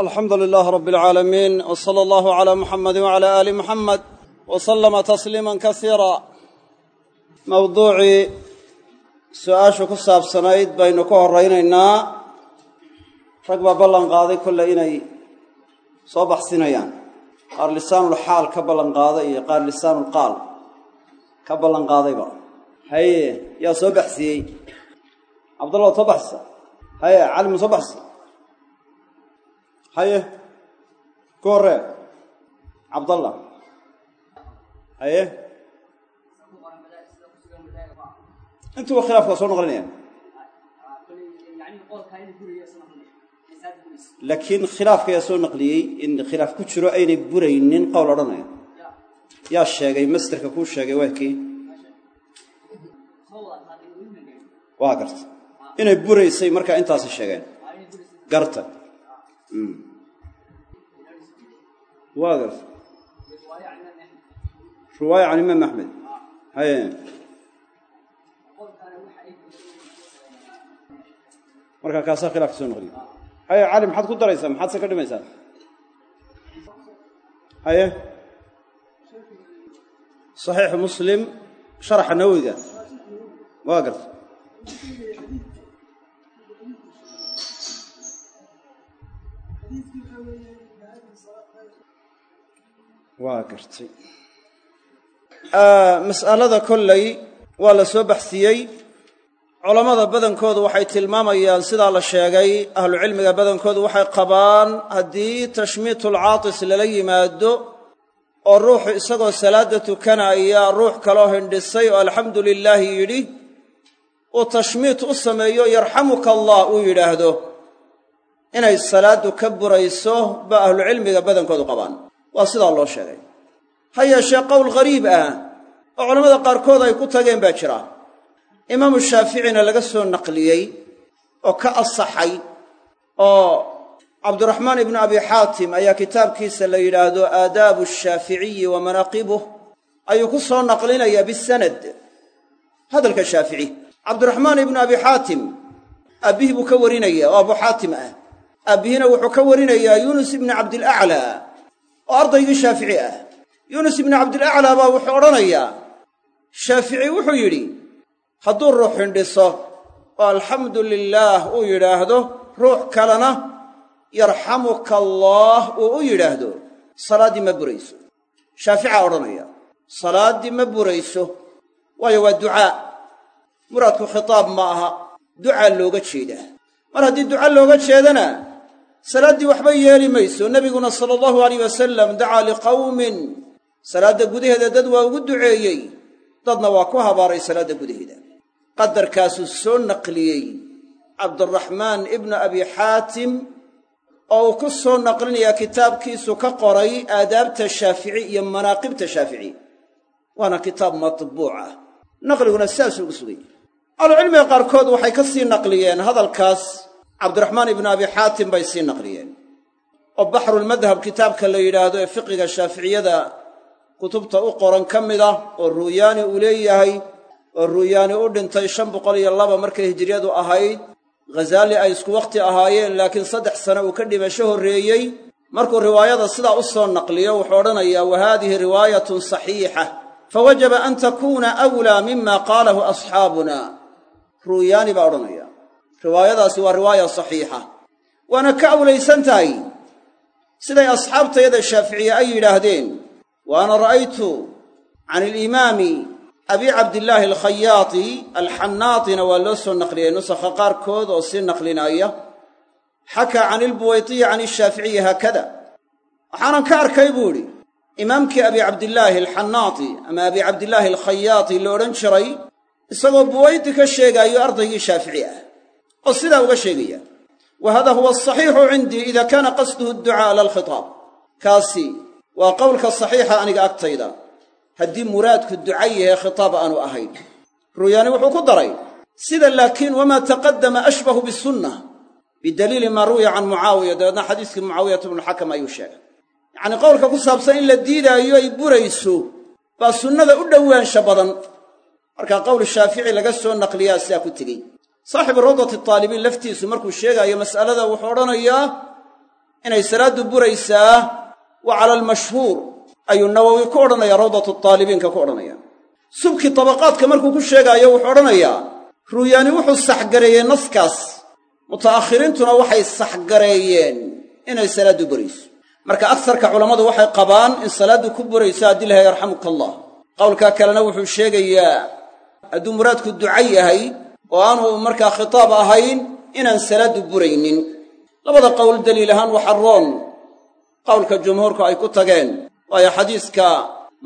alxamdu lilaah rab alcaalamiin w sala allahu calaa muxamadi wacala aali muxamed wa sallama tasliiman kasiira mawduucii su'aashu ku saabsanayd baynu ka horaynaynaa rag baa ballan qaaday kolle inay soo baxsinayaan. Qaar lisaanulxaal ka ballan qaaday iyo qaar lisaanulqaal ka ballan qaadayba haye yaa soo baxsiyey. Cabdalla waad soo baxsisa haye cali ma soo baxsisa haye ku horree cabdallah haye. Intuba khilaafka soo noqlinaya laakiin khilaafka yaa soo naqliyey in khilaaf ku jiro aynay buraynin qowl odhanaya. Yaa sheegay masderka kuu sheegay waa kii. Waa garta. Inay buraysay markaa intaasi sheegeen. Garta waa garta riwaaya can imaam axmed. Haye. Markaa kaasaa khilaafka soo noqliya haye cali maxaad ku daraysaa? Maxaad se ka dhimaysaa? Haye. Saxiixu muslim sharaxa nawowiga. Waa garta waa gartay. Mas'alada kolley waa la soo baxsiyey. Culammada badankoodu waxay tilmaamayaan sidaa la sheegay. Ahlucilmiga badankoodu waxay qabaan haddii tashmiitulcaatis lala yimaado oo ruuxu isagoo salaadda tukanaya ruux kaloo hindhisay oo alxamdu lilaahi yidhi uu tashmiit u sameeyo yarxamuka allah uu yidhaahdo. Inay salaaddu ka burayso ba ahlucilmiga badankoodu qabaan waa sidaa loo sheegay. Ha yeeshee qowl ghariib ah oo culammada qaarkood ay ku tageen baa jira. Imaamu shaaficina laga soo naqliyey oo ka asaxay oo cabduraxmaan ibnu abi xaatim ayaa kitaabkiisa la yidhaahdo aadaabu shaaficiyi wa manaaqibuh ayuu ku soo naqlinayaa bisanad. Hadalka shaafici cabdiraxmaan ibnu abi xaatim aabbihii buu ka warinaya oo abu xaatim ah. Aabbihina wuxuu ka warinayaa yuunus ibni cabdilaclaa oo ardaygii shaafici ah. Yuunus ibni cabdilaclaa baa wuxuu odhanayaa. Shaafici wuxuu yidhi hadduu ruux hindhiso oo alxamdu lilaah uu yidhaahdo ruux kalena yarxamuka allaah uu u yidhaahdo salaaddii ma burayso. Shaaficaa odhanaya salaaddii ma burayso? Waayo waa ducaa. Muraadku khitaab ma aha. Ducaa looga jeedaa. Mar haddii duca looga jeedana salaaddii waxba yeeli mayso. Nebiguna sala allahu alayh wasalam dacaa liqawmin. Salaadda gudaheeda dad waa ugu duceeyey. Dadna waa ku habaaray salaadda gudaheeda. Qadarkaasuu soo naqliyey cabdiraxmaan ibnu abi xaatim oo uu ku soo naqlinayaa kitaabkiisu ka qoray aadaabta shaafici iyo manaaqibta shaafici. Waana kitaab matbuuc ah. Naqliguna sidaasuu ugu sugay. Ahlucilmiga qaarkood waxay ka sii naqliyeen hadalkaas cabdiraxmaan ibnu abi xaatim bay sii naqliyeen. oo baxrulmadhab kitaabka la yidhaahdo ee fiqiga shaaficiyada kutubta u qoran ka mid ah oo ruuyaani uu leeyahay oo ruuyaani u dhintay shan boqol iyo laba markay hijriyadu ahayd ghazaali ay isku wakhti ahaayeen laakiin saddex sane uu ka dhimasho horreeyey. Markuu riwaayada sidaa u soo naqliyo wuxuu odhanayaa wa haadihi riwaayatun saxiixa fawajaba an takuuna awlaa mima qaalahu asxaabuna ruuyaani baa odhanaya riwaayadaasi waa riwaaya saxiixa. Waana ka awlaysan tahay siday asxaabtayada shaaficiye ay yidhaahdeen wa ana ra'aytu can ilimaami abi cabdillaahi alkhayaati alxannaatina waa loo soo naqliyey nusakha qaarkood oo sii naqlinaaya xakaa can ilbuwaytiyi can ishaaficiyi haakada waxaanan ka arkay buu idhi imaamkii abi cabdillaahi alxannaati ama abi cabdillaahi alkhayaati la odhan jiray isagoo buwayti ka sheegaayo ardaygii shaafici ah oo sidaa uga sheegaya wa hada huwa asaxiixu cindii ida kaana qasduhu adducaa la alkhitaab. Kaasi waa qowlka saxiixa aniga agtayda haddii muraadku duca yahe khitaab aanu ahayn. Ruuyaani wuxuu ku daray sida laakiin wamaa taqaddama ashbahu bisunna bidaliili maa ruwiya can mucaawiya. Dabeedna xadiiskii mucaawiyata bnuxakam ayuu sheegay. Yacnii qowlka ku saabsan in la diidaayo ay burayso baa sunnada u dhowaansha badan. Markaa qowl shaafici laga soo naqliyaa sidaa ku tegey saaxibu rawdati taalibiin laftiisu markuu sheegaayo mas'alada wuxuu odhanayaa inay salaaddu buraysaa wa cala almashhuur ayuu nawowi ku odhanaya rawdatu taalibiinka ku odhanaya subki tabaqaadka markuu ku sheegaayo wuxuu odhanayaa ruuyaani wuxuu saxgareeyey naskaas muta'akhiriintuna waxay saxgareeyeen inay salaaddu burayso. Marka agsarka culammadu waxay qabaan in salaaddu ku burayso haddii lahay yarxamuka allah qowlkaa kalena wuxuu sheegayaa hadduu muraadku duca yahay oo aanu markaa khitaab ahayn inaan salaaddu buraynin. Labada qowl daliil ahaan waxa roon qowlka jumhuurku ay ku tageen waayo xadiiska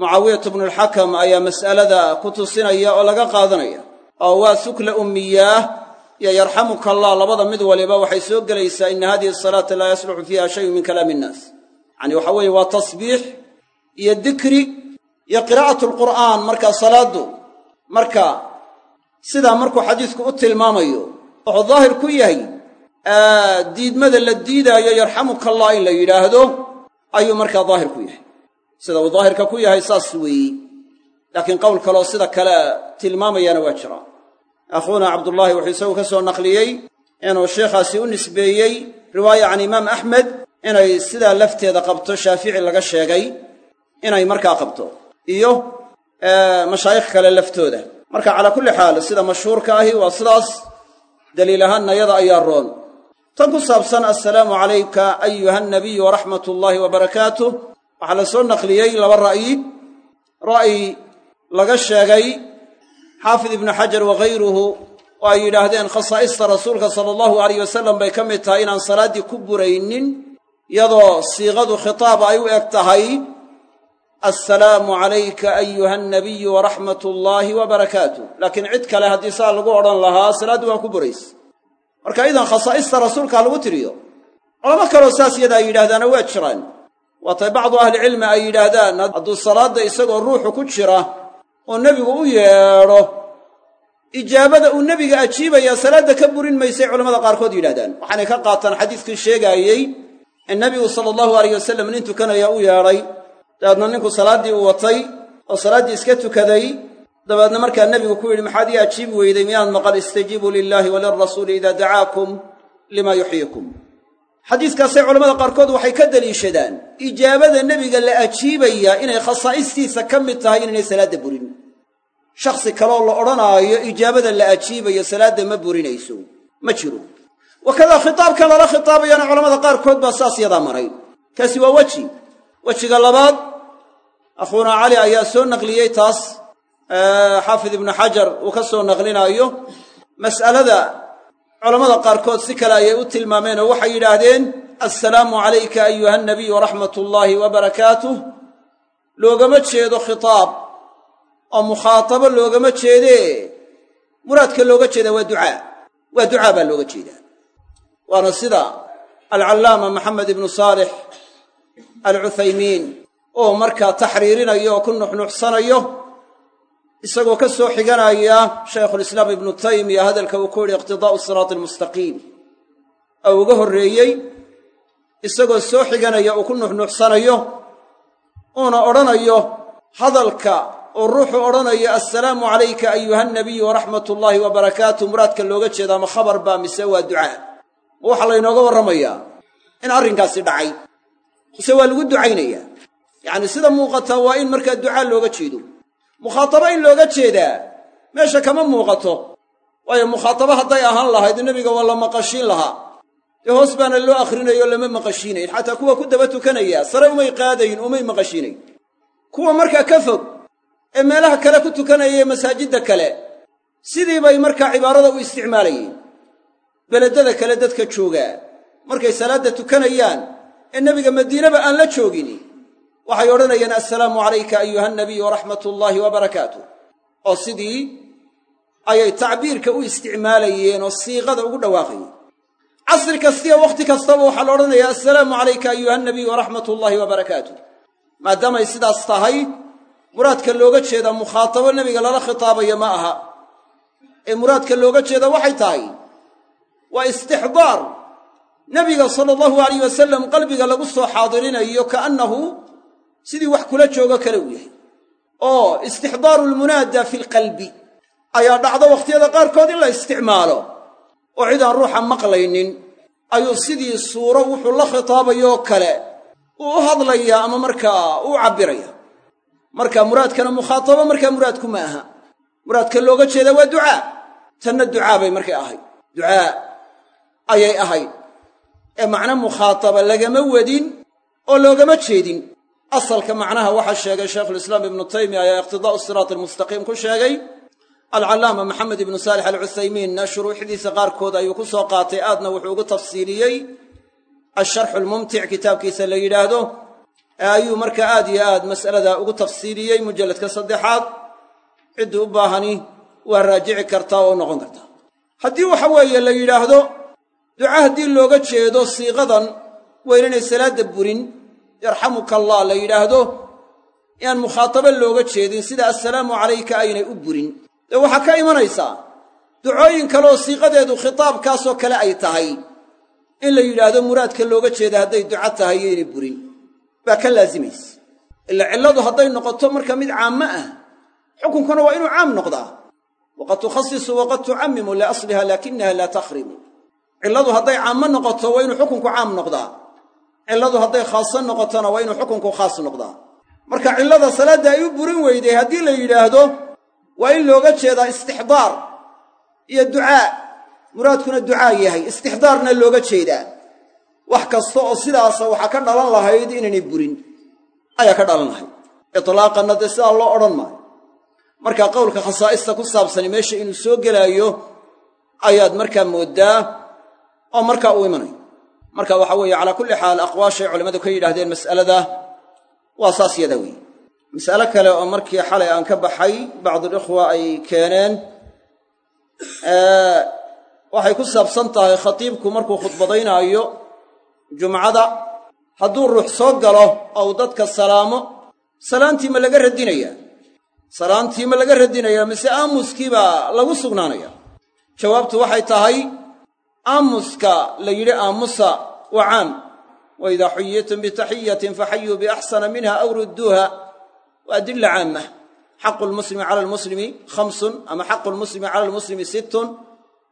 mucaawiyatu bnualxakam ayaa mas'alada ku tusinaya oo laga qaadanaya. Oo waa sukla ummiyaah iyo yarxamuka allah labada mid waliba waxay soo gelaysaa ina hadihi asalaata laa yasluxu fiiha shayun min kalaami innaas yacani waxa weeye waa tasbiix iyo dikri iyo qiraa'atu alqur'aan markaa salaaddu marka sidaa markuu xadiisku u tilmaamayo wuxuu daahir ku yahay diidmada la diidaayo yarxamuka allah in la yidhaahdo ayuu markaa daahir ku yahay. Sida uu daahirka ku yahay saas weeyi laakiin qowl kaloo sida kale tilmaamayaana waa jira. Akhuuna cabdullaahi wuxuu isagu ka soo naqliyey inuu sheikhaasi u nisbeeyey riwaaya can imaam axmed inay sidaa lafteeda qabto shaafici laga sheegay inay markaa qabto iyo mashaayikh kale laftooda marka calaa kulli xaal sida mashhuurka ahi waa sidaas. Daliil ahaanna yada ayaa roon. Tan ku saabsan assalaamu calayka ayuha nabiyu waraxmat ullaahi wa barakaatuh. Waxaa la soo naqliyey laba ra'yi. Ra'yi laga sheegay xaafid ibnu xajar wakayruhu oo ay yidhaahdeen khasaa'ista rasuulka sala allahu alayh wasalam bay ka mid tahay inaan salaaddii ku buraynin iyadoo siiqadu khitaab ay u eg tahay assalaamu calayka ayuha nabiyu waraxmat ullaahi wa barakaatuh. Laakiin cid kale haddii saa lagu odhan lahaa salaaddu waa ku buraysa. Marka idan khasaa'ista rasuulka lagu tiriyo culamo kaloo saas yada ay yidhahdaana waa jiraan. Waatay bacdu ahlicilmi ay yidhaahdaan hadduu salaadda isagoo ruuxu ku jira oo nebigu u yeedho ijaabada uu nebiga ajiibayaa salaadda ka burin maysay culamada qaarkood yidhahdaan waxaanay ka qaataan xadiiskii sheegaayey in nebigu sala allahu alayh wasalam nin tukanaya u yeedhay dabeedna ninku salaaddii uu watay oo salaaddii iska tukaday dabeedna markaa nebigu ku yidhi maxaad ii ajiibi weyday miyaad maqal? Istajiibuu lilaahi walilrasuuli idaa dacaakum lima yuxyiikum. Xadiiskaasay culamada qaarkood waxay ka deliishadaan ijaabada nebiga la ajiibayaa inay khasaa'istiisa ka mid tahay inaynay salaadda burin. Shakhsi kaleoo la odhanaayo ijaabada la ajiibayo salaadda ma burinayso. Ma jiro. Wakadaa khitaabkan lala khitaabayana culamada qaarkood baa saas yadaa maray. Kaasi waa weji wejiga labaad akhuunaa cali ayaa soo naqliyey taas. Xaafid ibnu xajar uu ka soo naqlinaayo. Mas'alada culammada qaarkood si kale ayay u tilmaameen oo waxay yidhaahdeen assalaamu calayka ayuha nabiy waraxmat ullaahi wa barakaatuh. Loogama jeedo khitaab. Oo mukhaatabo loogama jeedee muraadka looga jeedaa waa ducaa. Waa ducaa baa looga jeedaa. Waana sida alcallaama maxamed ibnu saalix alcuthaymiin. Oo markaa taxriirinayo oo ku nuxnuxsanayo isagoo ka soo xiganaya shaykhulislaam ibnu taymiya hadalka uu ku yidhi iqtidaa'u siraati almustaqiim oo uga horreeyey isagoo soo xiganaya uu ku nuxnuxsanayo uuna odhanayo hadalka oo ruuxu odhanayo assalaamu calayka ayuha nabiyu waraxmat ullaahi wa barakaatuh. Muraadka looga jeedaa ma khabar baa mise waa ducaa? Ma waxaa laynooga warramayaa in arrinkaasi dhacay mise waa lagu ducaynayaa. Yacni sida muuqataa waa in markaa ducaa looga jeedo. Mukhaatabo in looga jeedaa meesha kama muuqato. Waayo mukhaatabo hadday ahaan lahayd nebiga waa la maqashiin lahaa. Dee hoos baana loo akhrinayo lama maqashiinayn. Xataa kuwa ku daba tukanaya sare umay qaadayn umay maqashiinayn. Kuwa markaa ka fog ee meelaha kale ku tukanaya ee masaajidda kale sidii bay markaa cibaarada u isticmaalayeen. Beledada kale dadka joogaa markay salaadda tukanayaan ee nebiga madiinaba aan la joogin waxay odhanayeen assalaamu calayka ayuha nabiy waraxmat ullaahi wa barakaatuh. Oo sidii ayay tacbiirka u isticmaalayeen oo siiqada ugu dhawaaqayeen casri kastiya wakhti kastaba waxaa la odhanayaa assalaamu calayka ayuha nabiy waraxmat ullaahi wa barakaatuh. Maadaamay sidaas tahay muraadka looga jeedaa mukhaatabo nebiga lala khitaabayo ma aha. Ee muraadka looga jeeda waxay tahay waa istixdaar nebiga sala allahu alayh wasalam qalbiga lagu soo xaadirinayo kaannahu sidii wax kula joogo kale uu yahay. Oo istixdaaru lmunaada fi lqalbi ayaa dhacdo wakhtiyada qaarkood in la isticmaalo. Oo cid aan ruuxa maqlaynin ayuu sidii suuro wuxuu la khitaabayoo kale uu u hadlayaa ama markaa u cabbiraya. Marka muraadkana mukhaatabo markaa muraadku ma aha. Muraadka looga jeedaa waa ducaa. Tanna ducaa bay markay ahayd. Ducaa ayay ahayd ee macno mukhaataba lagama wadin oo loogama jeedin. Asalka macnaha waxaa sheegay shaykhulislaam ibnu taymiya ayaa iqtidaa'u siraati almustaqiim ku sheegay alcallaama maxamed ibnu saalix alcuthaymiinna shuruuxdiisa qaarkood ayuu ku soo qaatay aadna wuxuu ugu tafsiiliyey asharxu lmumtic kitaabkiisa la yidhaahdo ee ayuu markaa aad iyo aad mas'alada ugu tafsiiliyey mujalladka saddexaad. Ciddii u baahani waa raajici kartaa oo u noqon kartaa. Haddii waxa weeye la yidhaahdo duca haddii looga jeedo siiqadan waa inaynay salaadda burin. Yarxamuka allah la yidhaahdo inaan mukhaatabo looga jeedin sida assalaamu calayka aynay u burin. Dee waxaa ka imanaysaa ducooyin kaleoo siiqadeedu khitaabkaasoo kale ay tahay. In la yidhaahdo muraadka looga jeeda hadday duco tahay yaynay burin. Baa ka laasimaysa ila cilladu hadday noqoto marka mid caammo ah xukunkuna waa inuu caam noqdaa. Waqad tukhasisu waqad tucammimu liasliha laakinaha laa takhrimu cilladu hadday caammo noqoto waa inuu xukunku caam noqdaa. Cilladu hadday khaaso noqotona waa inuu xukunku khaas noqdaa. Marka cillada salaadda ay u burin weyday haddii la yidhaahdo waa in looga jeedaa istixdaar iyo ducaa. Muraadkuna ducaa yahay istixdaarna looga jeedaa. Wax kasta oo sidaasa waxaa ka dhalan lahayd inaynay burin. Ayaa ka dhalan lahayd. Itlaaqanna dee sidaa loo odhan maayo. Marka qowlka khasaa'ista ku saabsani meesha inuu soo gelaayo ayaad markaa mooddaa oo markaa uu imanayo. Marka waxa weeye calaa kulli xaal aqwaashay culimmadu ka yidhahdeen mas'alada waa saas yada weeye. Mas'alo kale oo markii xalay aan ka baxay bacdulikhwa ay keeneen waxay ku saabsan tahay khatiibku markuu khudbadaynaayo jumcada hadduu ruux soo galo ou dadka salaamo salaantii ma laga radinayaa salaantii ma laga radinayaa mise aamuskii baa lagu sugnaanaya. Jawaabtu waxay tahay aamuska la yidhi aamusa waa caam wa idaa xuyitum bitaxiyatin faxayuu biaxsana minha aw rudduuha. Waa adilla caamma. Xaqu lmuslimi cala almuslimi khamsun ama xaqu lmuslimi cala almuslimi sittun.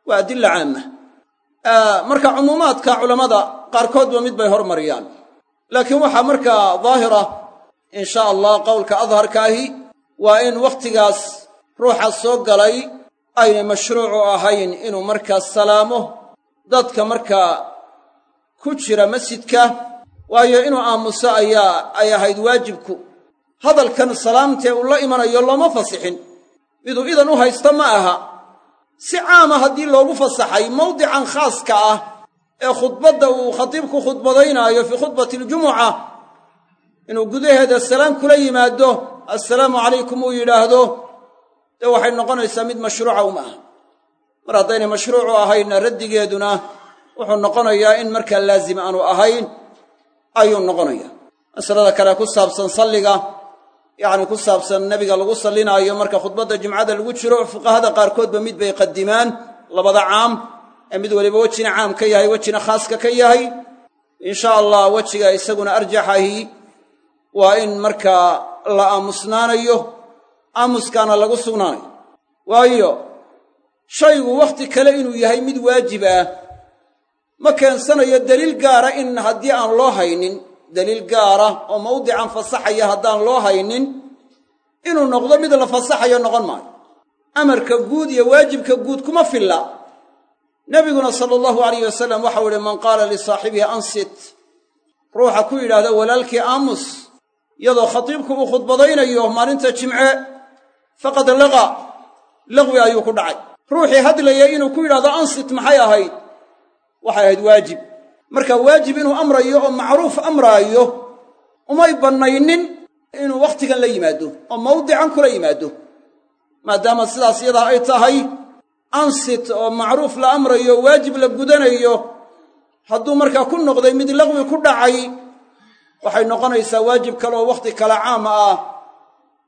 Waa adilla caamma. Marka cumuumaadka culammada qaarkoodba mid bay hormariyaan. Laakiin waxaa markaa daahira in sha allah qowlka adharkaahi waa in wakhtigaas ruuxa soo galay aynay mashruucu ahayn inuu markaa salaamo dadka markaa ku jira masjidka waayo inuu aamuso ayaa ay ahayd waajibku. Hadalkan salaamtee uu la imanayo looma fasixin. Miduu idan u haysta ma aha. Si caama haddii loogu fasaxay mawdican khaaska ah ee khudbadda uu khatiibku khudbadaynaayo fii khudbati aljumuca inuu gudaheeda salaam kula yimaado assalaamu calaykum uu yidhaahdo dee waxay noqonaysaa mid mashruuca uma aha mar haddaynay mashruucu ahaynna raddigeeduna wuxuu noqonayaa in markaa laazim aanu ahayn ayuu noqonayaa. Masalada kale ku saabsan salliga yacni ku saabsan nebiga lagu sallinaayo marka khudbadda jimcada lagu jiro fuqahada qaarkoodba mid bay qadimaan labada caam ee mid weliba wejina caam ka yahay wejina khaaska ka yahay. Insha allah wejiga isaguna arjaxahi waa in markaa la aamusnaanayo aamuskaana lagu sugnaanayo. Waayo shaygu wakhti kale inuu yahay mid waajib ah ma keensanayo deliil gaara in haddii aan loo haynin deliil gaara oo mawdican fasaxaya haddaan loo haynin inuu noqdo mid la fasaxayo noqon maayo. Amarka guud iyo waajibka guud kuma filla. Nebiguna sala allahu alayh wasalam waxau ihi man qaala lisaaxibihi ansit. Ruuxa ku yidhaahda walaalkii aamus iyadoo khatiibku uu khudbadaynayo maalinta jimce faqad laqa. Laqwi ayuu ku dhacay ruuxii hadlaya inuu ku yidhahdo ansit maxay ahayd? Waxay ahayd waajib. Marka waajib inuu amrayo oo macruuf amraayo umay bannaynin inuu wakhtigan la yimaado oo mawdican kula yimaado. Maadaama sidaas iyadaa ay tahay ansit oo macruuf la amrayo waajib la gudanayo hadduu markaa ku noqday mid laqwi ku dhacay waxay noqonaysaa waajib kale oo wakhti kale caam ah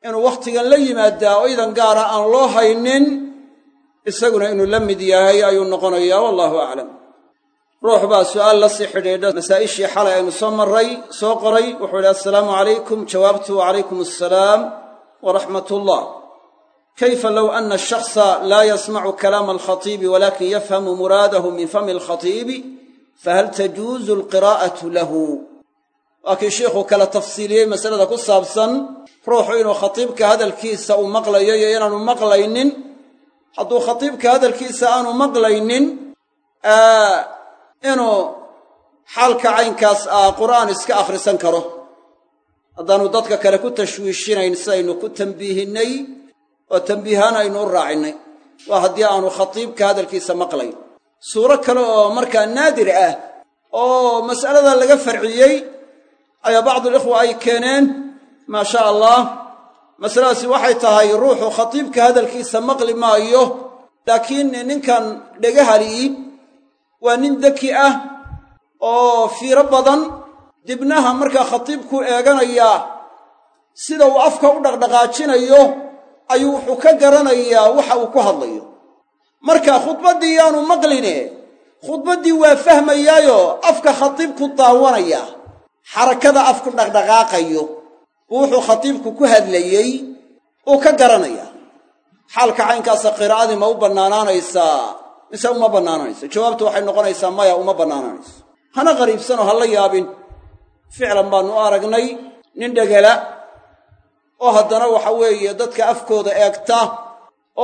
inuu wakhtigan la yimaadaa oo idan gaara aan loo haynin isaguna inuu la mid yahay ayuu noqonayaa wallahu aclam. Ruux baa su'aal la sii xidhiidha masaa'ishii xalay aynu soo marray soo qoray wuxuu idhi assalaamu calaykum jawaabtu wacalaykum assalaam waraxmat ullah kayfa low ana ashaksa laa yasmacu kalaama alkhatiibi walakin yafhamu muraadahu min fami alkhatiibi fahal tajuuzu alqiraa'atu lahu? Waa kii kala tafsiiliyey masalada ku saabsan ruuxu inuu khatiibka hadalkiisa uu maqlayo iyo inaanu maqlaynin hadduu khatiibka hadalkiisa aanu maqlaynin inuu xaalka caynkaas ah qur'aan iska akhrisan karo. Haddaanu dadka kale ku tashwiishinayn sidaynu ku tambiihinnay oo tambiihaan aynu u raacinnay. Waa haddii aanu khatiibka hadalkiisa maqlayn suuro kale oo markaa naadir ah oo mas'alada laga farciyey ayaa bacdulikhwa ay keeneen maa sha allah masaladaasi waxay tahay ruuxu khatiibka hadalkiisa maqli maayo laakiin ninkan dhegahali'i waa nin deki ah oo fiiro badan dibnaha markaa khatiibku eeganayaa sida uu afka u dhaqdhaqaajinayo ayuu wuxuu ka garanayaa waxa uu ku hadlayo. Marka khudbaddii yaanu maqline khudbaddii waa fahmayaayo afka khatiibku daawanaya xarakada afku dhaqdhaqaaqayo buu wuxuu khatiibku ku hadlayey uu ka garanayaa xaalka caynkaasa qiraa'adii ma u bannaanaanaysaa mise uma bannaananayso jawaabtu waxay noqonaysaa maya uma bannaanaanayso. Hana qariibsanoo ha la yaabin. Ficlan baannu u aragnay nin dhegala oo haddana waxa weeye dadka afkooda eegta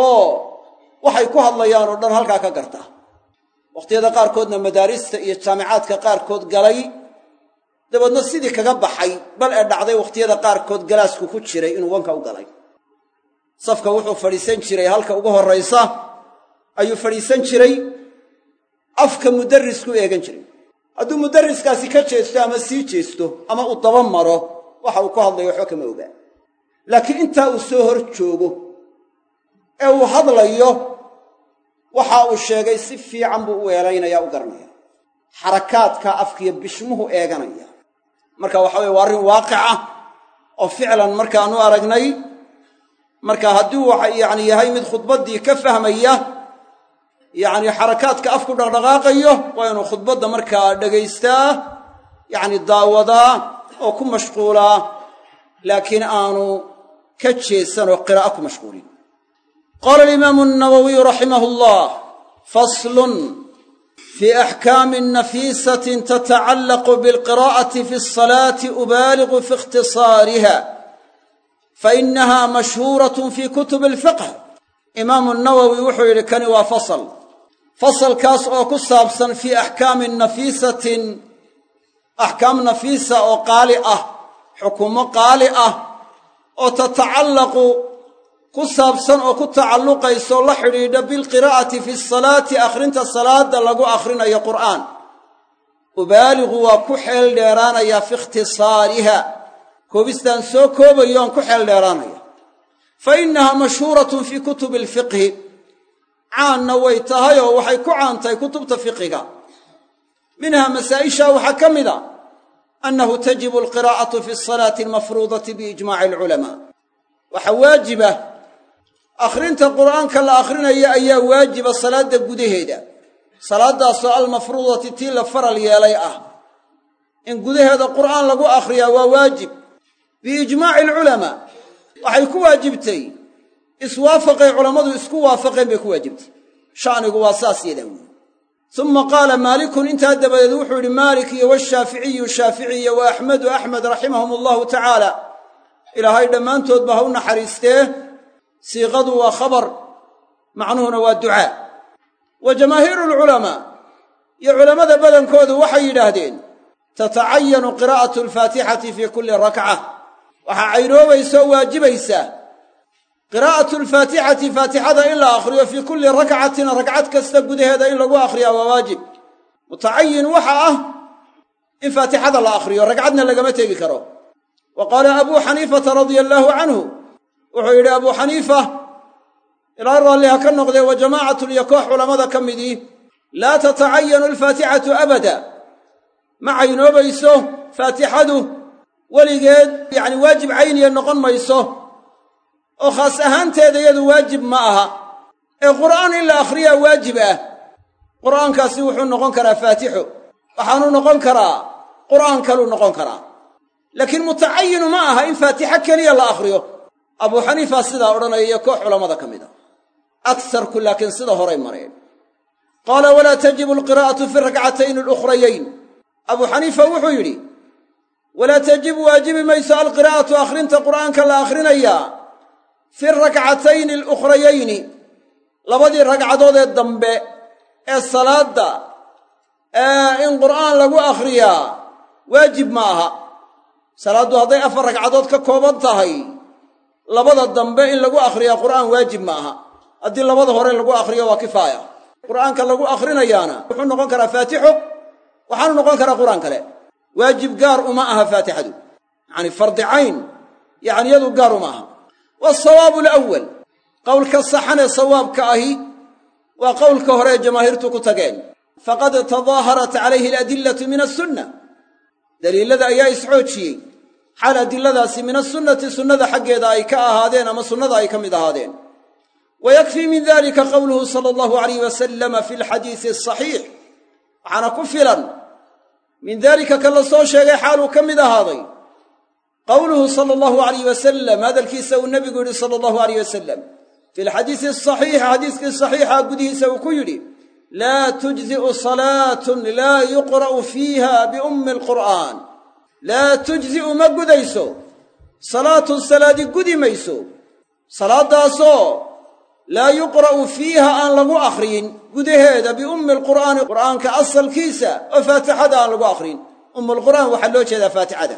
oo waxay ku hadlayaan oo dhan halkaa ka garta. Wakhtiyada qaarkoodna madaarista iyo jaamicaadka qaarkood galay dabeedna sidii kaga baxay bal ee dhacday wakhtiyada qaarkood galaasku ku jiray inuu wanka u galay. Safka wuxuu fadhiisan jiray halka ugu horraysa ayuu fadhiisan jiray. Afka mudarrisku eegan jiray. Hadduu mudarriskaasi ka jeesto ama sii jeesto ama uu daba maro waxa uu ku hadlayo waxba kama ogaa laakiin intaa uu soo hor joogo ee uu hadlayo waxa uu sheegay si fiican buu u weelaynaya u garanaya xarakaadka afkiyo bishmuhu eeganaya marka waxa weye waa arrin waaqic oo ficlan markaanu aragnay. Marka haddii uu yacni yahay mid khudbaddii ka fahmaya yacni xarakaadka afku dhaqdhaqaaqayo waa inuu khudbadda markaa dhegaystaa yacni daawadaa oo ku mashquulaa. Laakiin aanu ka jeesan oo qiraa'o ku mashquulin. Qaala alimaamu annawowiyu raximahu allah faslun fii axkaamin nafiisatin tatacallaqu bilqiraa'ati fi asalaati ubaaligu fi ikhtisaariha fainaha mashhuuratun fii kutubi alfiqh imaamu nawowi wuxuu yidhi kani waa fasal fasalkaas oo ku saabsan fii axkaamin nafiisatin axkaam nafiisa oo qaali ah xukumo qaali ah oo tatacallaqu ku saabsan oo ku tacalluqayso la xidhiidha bilqiraa'ati fi salaati akhrinta salaada lagu akhrinayo qur'aan. Ubaaligu waa ku xeel dheeraanayaa fi ikhtisaariha. Koobistaan soo koobayo aan ku xeel dheeraanaya. Fa innahaa mashhuuratun fii kutubi alfiqhi. Caanna way tahay oo waxay ku caantahay kutubta fiqiga minhaa masaa'ishaa waxaa ka mid a annahu tajibu alqiraa'atu fi asalaati almafruudati biijmaaci alculamaa waxaa waajiba akhrinta qur'aanka la akhrinayo ayaa waajiba salaadda gudaheeda. Salaaddaasoo almafruudati tii la faral yeelay ah. In gudaheeda qur'aan lagu akhriyaa waa waajib. Biijmaaci alculamaa waxay ku waajibtay. Iswaafaqay culammadu isku waafaqeen bay ku waajibtay. Sha'nigu waa saas yadaa weyi suma qaala maalikun intaa dabadeed wuxuu yidhi maalik iyo washaaficiyu shaafici iyo wa axmedu axmed raximahum allahu tacaala ilaahay dhammaantoodba ha u naxariistee siiqadu waa khabar macnuhuna waa ducaa. Wa jamaahiiru alculamaa iyo culammada badankoodu waxay yidhaahdeen tatacayanu qiraa'atu alfaatixati fii kulli rakca waxaa caynoobaysa oo waajibaysaa qiraa'atu alfaatixati faatixada in la akhriyo fii kulli rakcatin ragcad kasta gudaheeda in lagu akhriyaa waa waajib. Mutacayin waxa ah in faatixada la akhriyo ragcadna lagama tegi karo. Wa qaala abuu xaniifata radia allaahu canhu wuxuu yidhi abuu xaniifa ilaa raalli ha ka noqdee wa jamaacatun iyo koox culammada ka midii. Laa tatacayanu alfaatixatu abada. Ma caynoobayso faatixadu weligeed yacni waajib cayniya noqon mayso. Oo khaas ahaanteeda iyadu waajib ma aha. Ee qur'aan in la akhriyaa waajib ah. Qur'aankaasi wuxuu noqon karaa faatixo waxaanu noqon karaa qur'aan kaluu noqon karaa. Laakiin mutacayinu ma aha in faatixo keliya la akhriyo abuu xaniifa sidaa odhanaya iyo koox culammada ka mid a. Agsarku laakiin sida horay mareen. Qaala walaa tajibu alqiraa'atu fi rakcatayn alukhrayayn. Abuu xaniifa wuxuu yidhi walaa tajibu waajibi mayso alqiraa'atu akhrinta qur'aanka la akhrinayaa fi rakcatayni alukhrayayni labadii ragcadood ee dambe ee salaadda ee in qur'aan lagu akhriyaa waajib ma aha. Salaaddu hadday afar ragcadood ka kooban tahay labada dambe in lagu akhriyaa qur'aan waajib ma aha. Haddii labada hore lagu akhriyo waa kifaaya. Qur'aanka lagu akhrinayaana wuxuu noqon karaa faatixo waxaanu noqon karaa qur'aan kale. Waajib gaar uma aha faatixadu. Yacani fardi cayn yacni iyadu gaar uma aha. Waasawaabu alawwal qowlka saxan ee sawaabka ahi waa qowlka hore ee jamaahiirtu ku tageen. Faqad tadaaharat calayhi aladillatu min asunna daliilada ayaa isxoojiyey xaal adiladaasi min asunnati sunnada xaggeeda ay ka ahaadeen ama sunnada ay ka mid ahaadeen. Wa yakfii min dalika qowluhu sala allahu alayh wasalama fi alxadiisi asaxiix waxaana ku filan min dalika ka la soo sheegay xaaluu ka mid ahaaday. Qowluhu sala allahu alayh wasalam hadalkiisa uu nebigu yidhi sala allahu alayh wasalam fi lxadiisi asaxiix xadiiskii saxiixa gudihiisa uu ku yidhi laa tujzi'u salaatun laa yuqra'u fiiha biummi alqur'aan laa tujzi'u ma gudayso. Salaatun salaadi gudi mayso. Salaaddaasoo laa yuqra'u fiiha aan lagu akhriyin. Gudaheeda biummi alqur'aani qur'aanka asalkiisa oo faatixada aan lagu akhriyin. Ummulqur'aan waxaa loo jeedaa faatixada.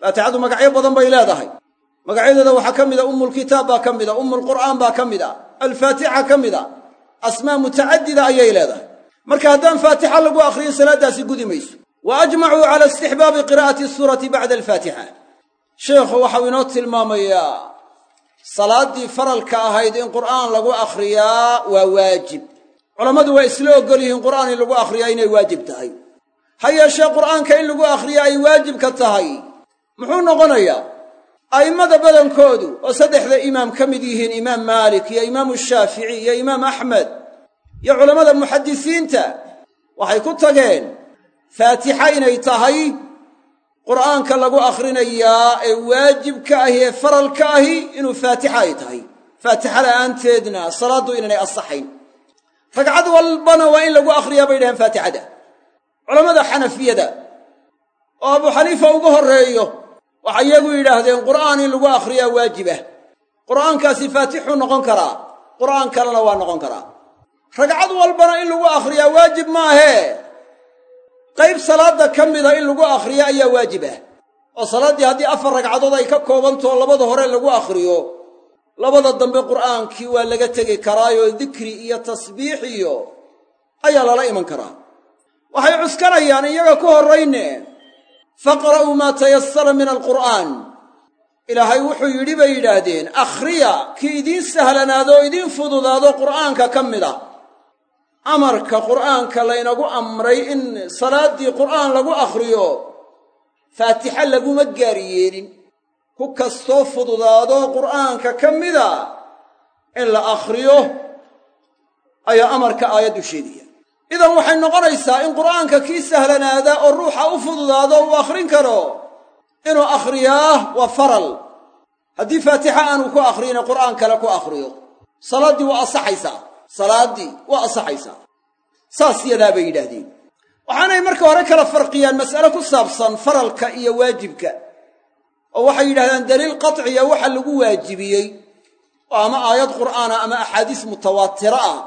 Faatixadu magacyo badan bay leedahay. Magacyadeeda waxaa ka mida ummulkitaab baa ka mida ummulqur'aan baa ka mid a alfaatixa ka mid a asmaa mutacadida ayay leedahay. Marka haddaan faatixa lagu akhriyin salaaddaasi gudi mayso wa ajmacuu cala istixbaabi qiraa'ati suurati bacda alfaatixa sheekhu waxau inoo tilmaamayaa salaaddii faralka ahayd in qur'aan lagu akhriyaa waa waajib culammadu waa isla oggol yihiin qur'aan in lagu akhriyaa inay waajib tahay ha yeeshee qur'aanka in lagu akhriyaa ay waajibka tahay muxuu noqonayaa a'immada badankoodu oo saddexda imaam ka mid yihiin imaam maalik iyo imaamu shaafici iyo imaam axmed iyo culammada muxadisiinta waxay ku tageen faatixa inay tahay qur'aanka lagu akhrinayaa ee waajibka ahi ee faralka ahi inuu faatixa ay tahay. Faatixa la'aanteedna salaaddu inaynay asaxayn. Ragcad walbana waa in lagu akhriyaa bay dhaheen faatixada. Culammada xanafiyada oo abuu xaniifa ugu horreeyo waxay iyagu yidhaahdeen qur'aan in lagu akhriyaa waajibah qur'aankaasi faatixuu noqon karaa. Qur'aan kalena waa noqon karaa. Ragcad walbana in lagu akhriyaa waajib maahee qayb salaadda ka mida in lagu akhriyo ayaa waajib ah. oo salaaddii haddii afar ragcadood ay ka koobantao labada hore lagu akhriyo labada dambe qur'aankii waa laga tegi karaayoo dikri iyo tasbiix iyo ayaa lala iman karaa. Waxay cuskanayaan iyaga ku horrayne faqra'uu maa tayasara min alqur'aan. Ilaahay wuxuu yidhi bay yidhaahdeen akhriya kii idiin sahlanaado oo idiin fududaado qur'aanka ka mid a amarka qur'aanka laynagu amray in salaaddii qur'aan lagu akhriyo faatixa laguma gaar yeelin ku kastoo fududaado qur'aanka ka mida in la akhriyo ayaa amarka aayaddu sheegaya. Idan waxay noqonaysaa in qur'aanka kii sahlanaada oo ruuxa u fududaado uu akhrin karo inuu akhriyaa waa faral. Haddii faatixa aanu ku akhriyine qur'aan kale ku akhriyo. Salaaddii waa asaxaysaa salaaddii waa asaxaysaa saas yadaa bay yidhaahdeen. Waxaanay marka hore kala farqiyaan mas'ale ku saabsan faralka iyo waajibka. Oo waxay yidhahdaan daliil qatciya waxa lagu waajibiyey. Oo ama aayad qur'aana ama axaadiis mutawaatira ah.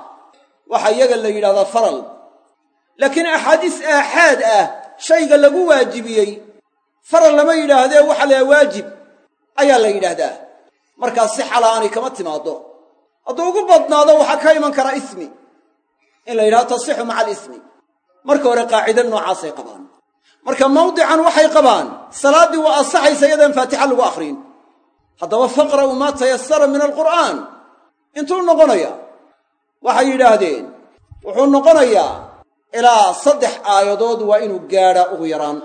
Waxaa iyaga la yidhahdaa faral. Laakiin axaadiis aaxaad ah shayga lagu waajibiyey faral lama yidhaahdee waxa la waajib ayaa la yidhaahdaa. Markaas si xala'aani kama timaaddo hadduu ugu badnaado waxaa ka iman karaa ismi. In la yidhahdo tasixu maca alismi marka hore qaacida noocaasay qabaan. Marka mawdican waxay qabaan salaaddii waa asaxaysa iyadaan faatixa lagu akhriyin. Haddaba faqra'uu maa tayasara min alqur'aan. Intuu noqonaya waxay yidhaahdeen wuxuu noqonayaa ilaa saddex aayadood waa inuu gaadhaa ugu yaraan.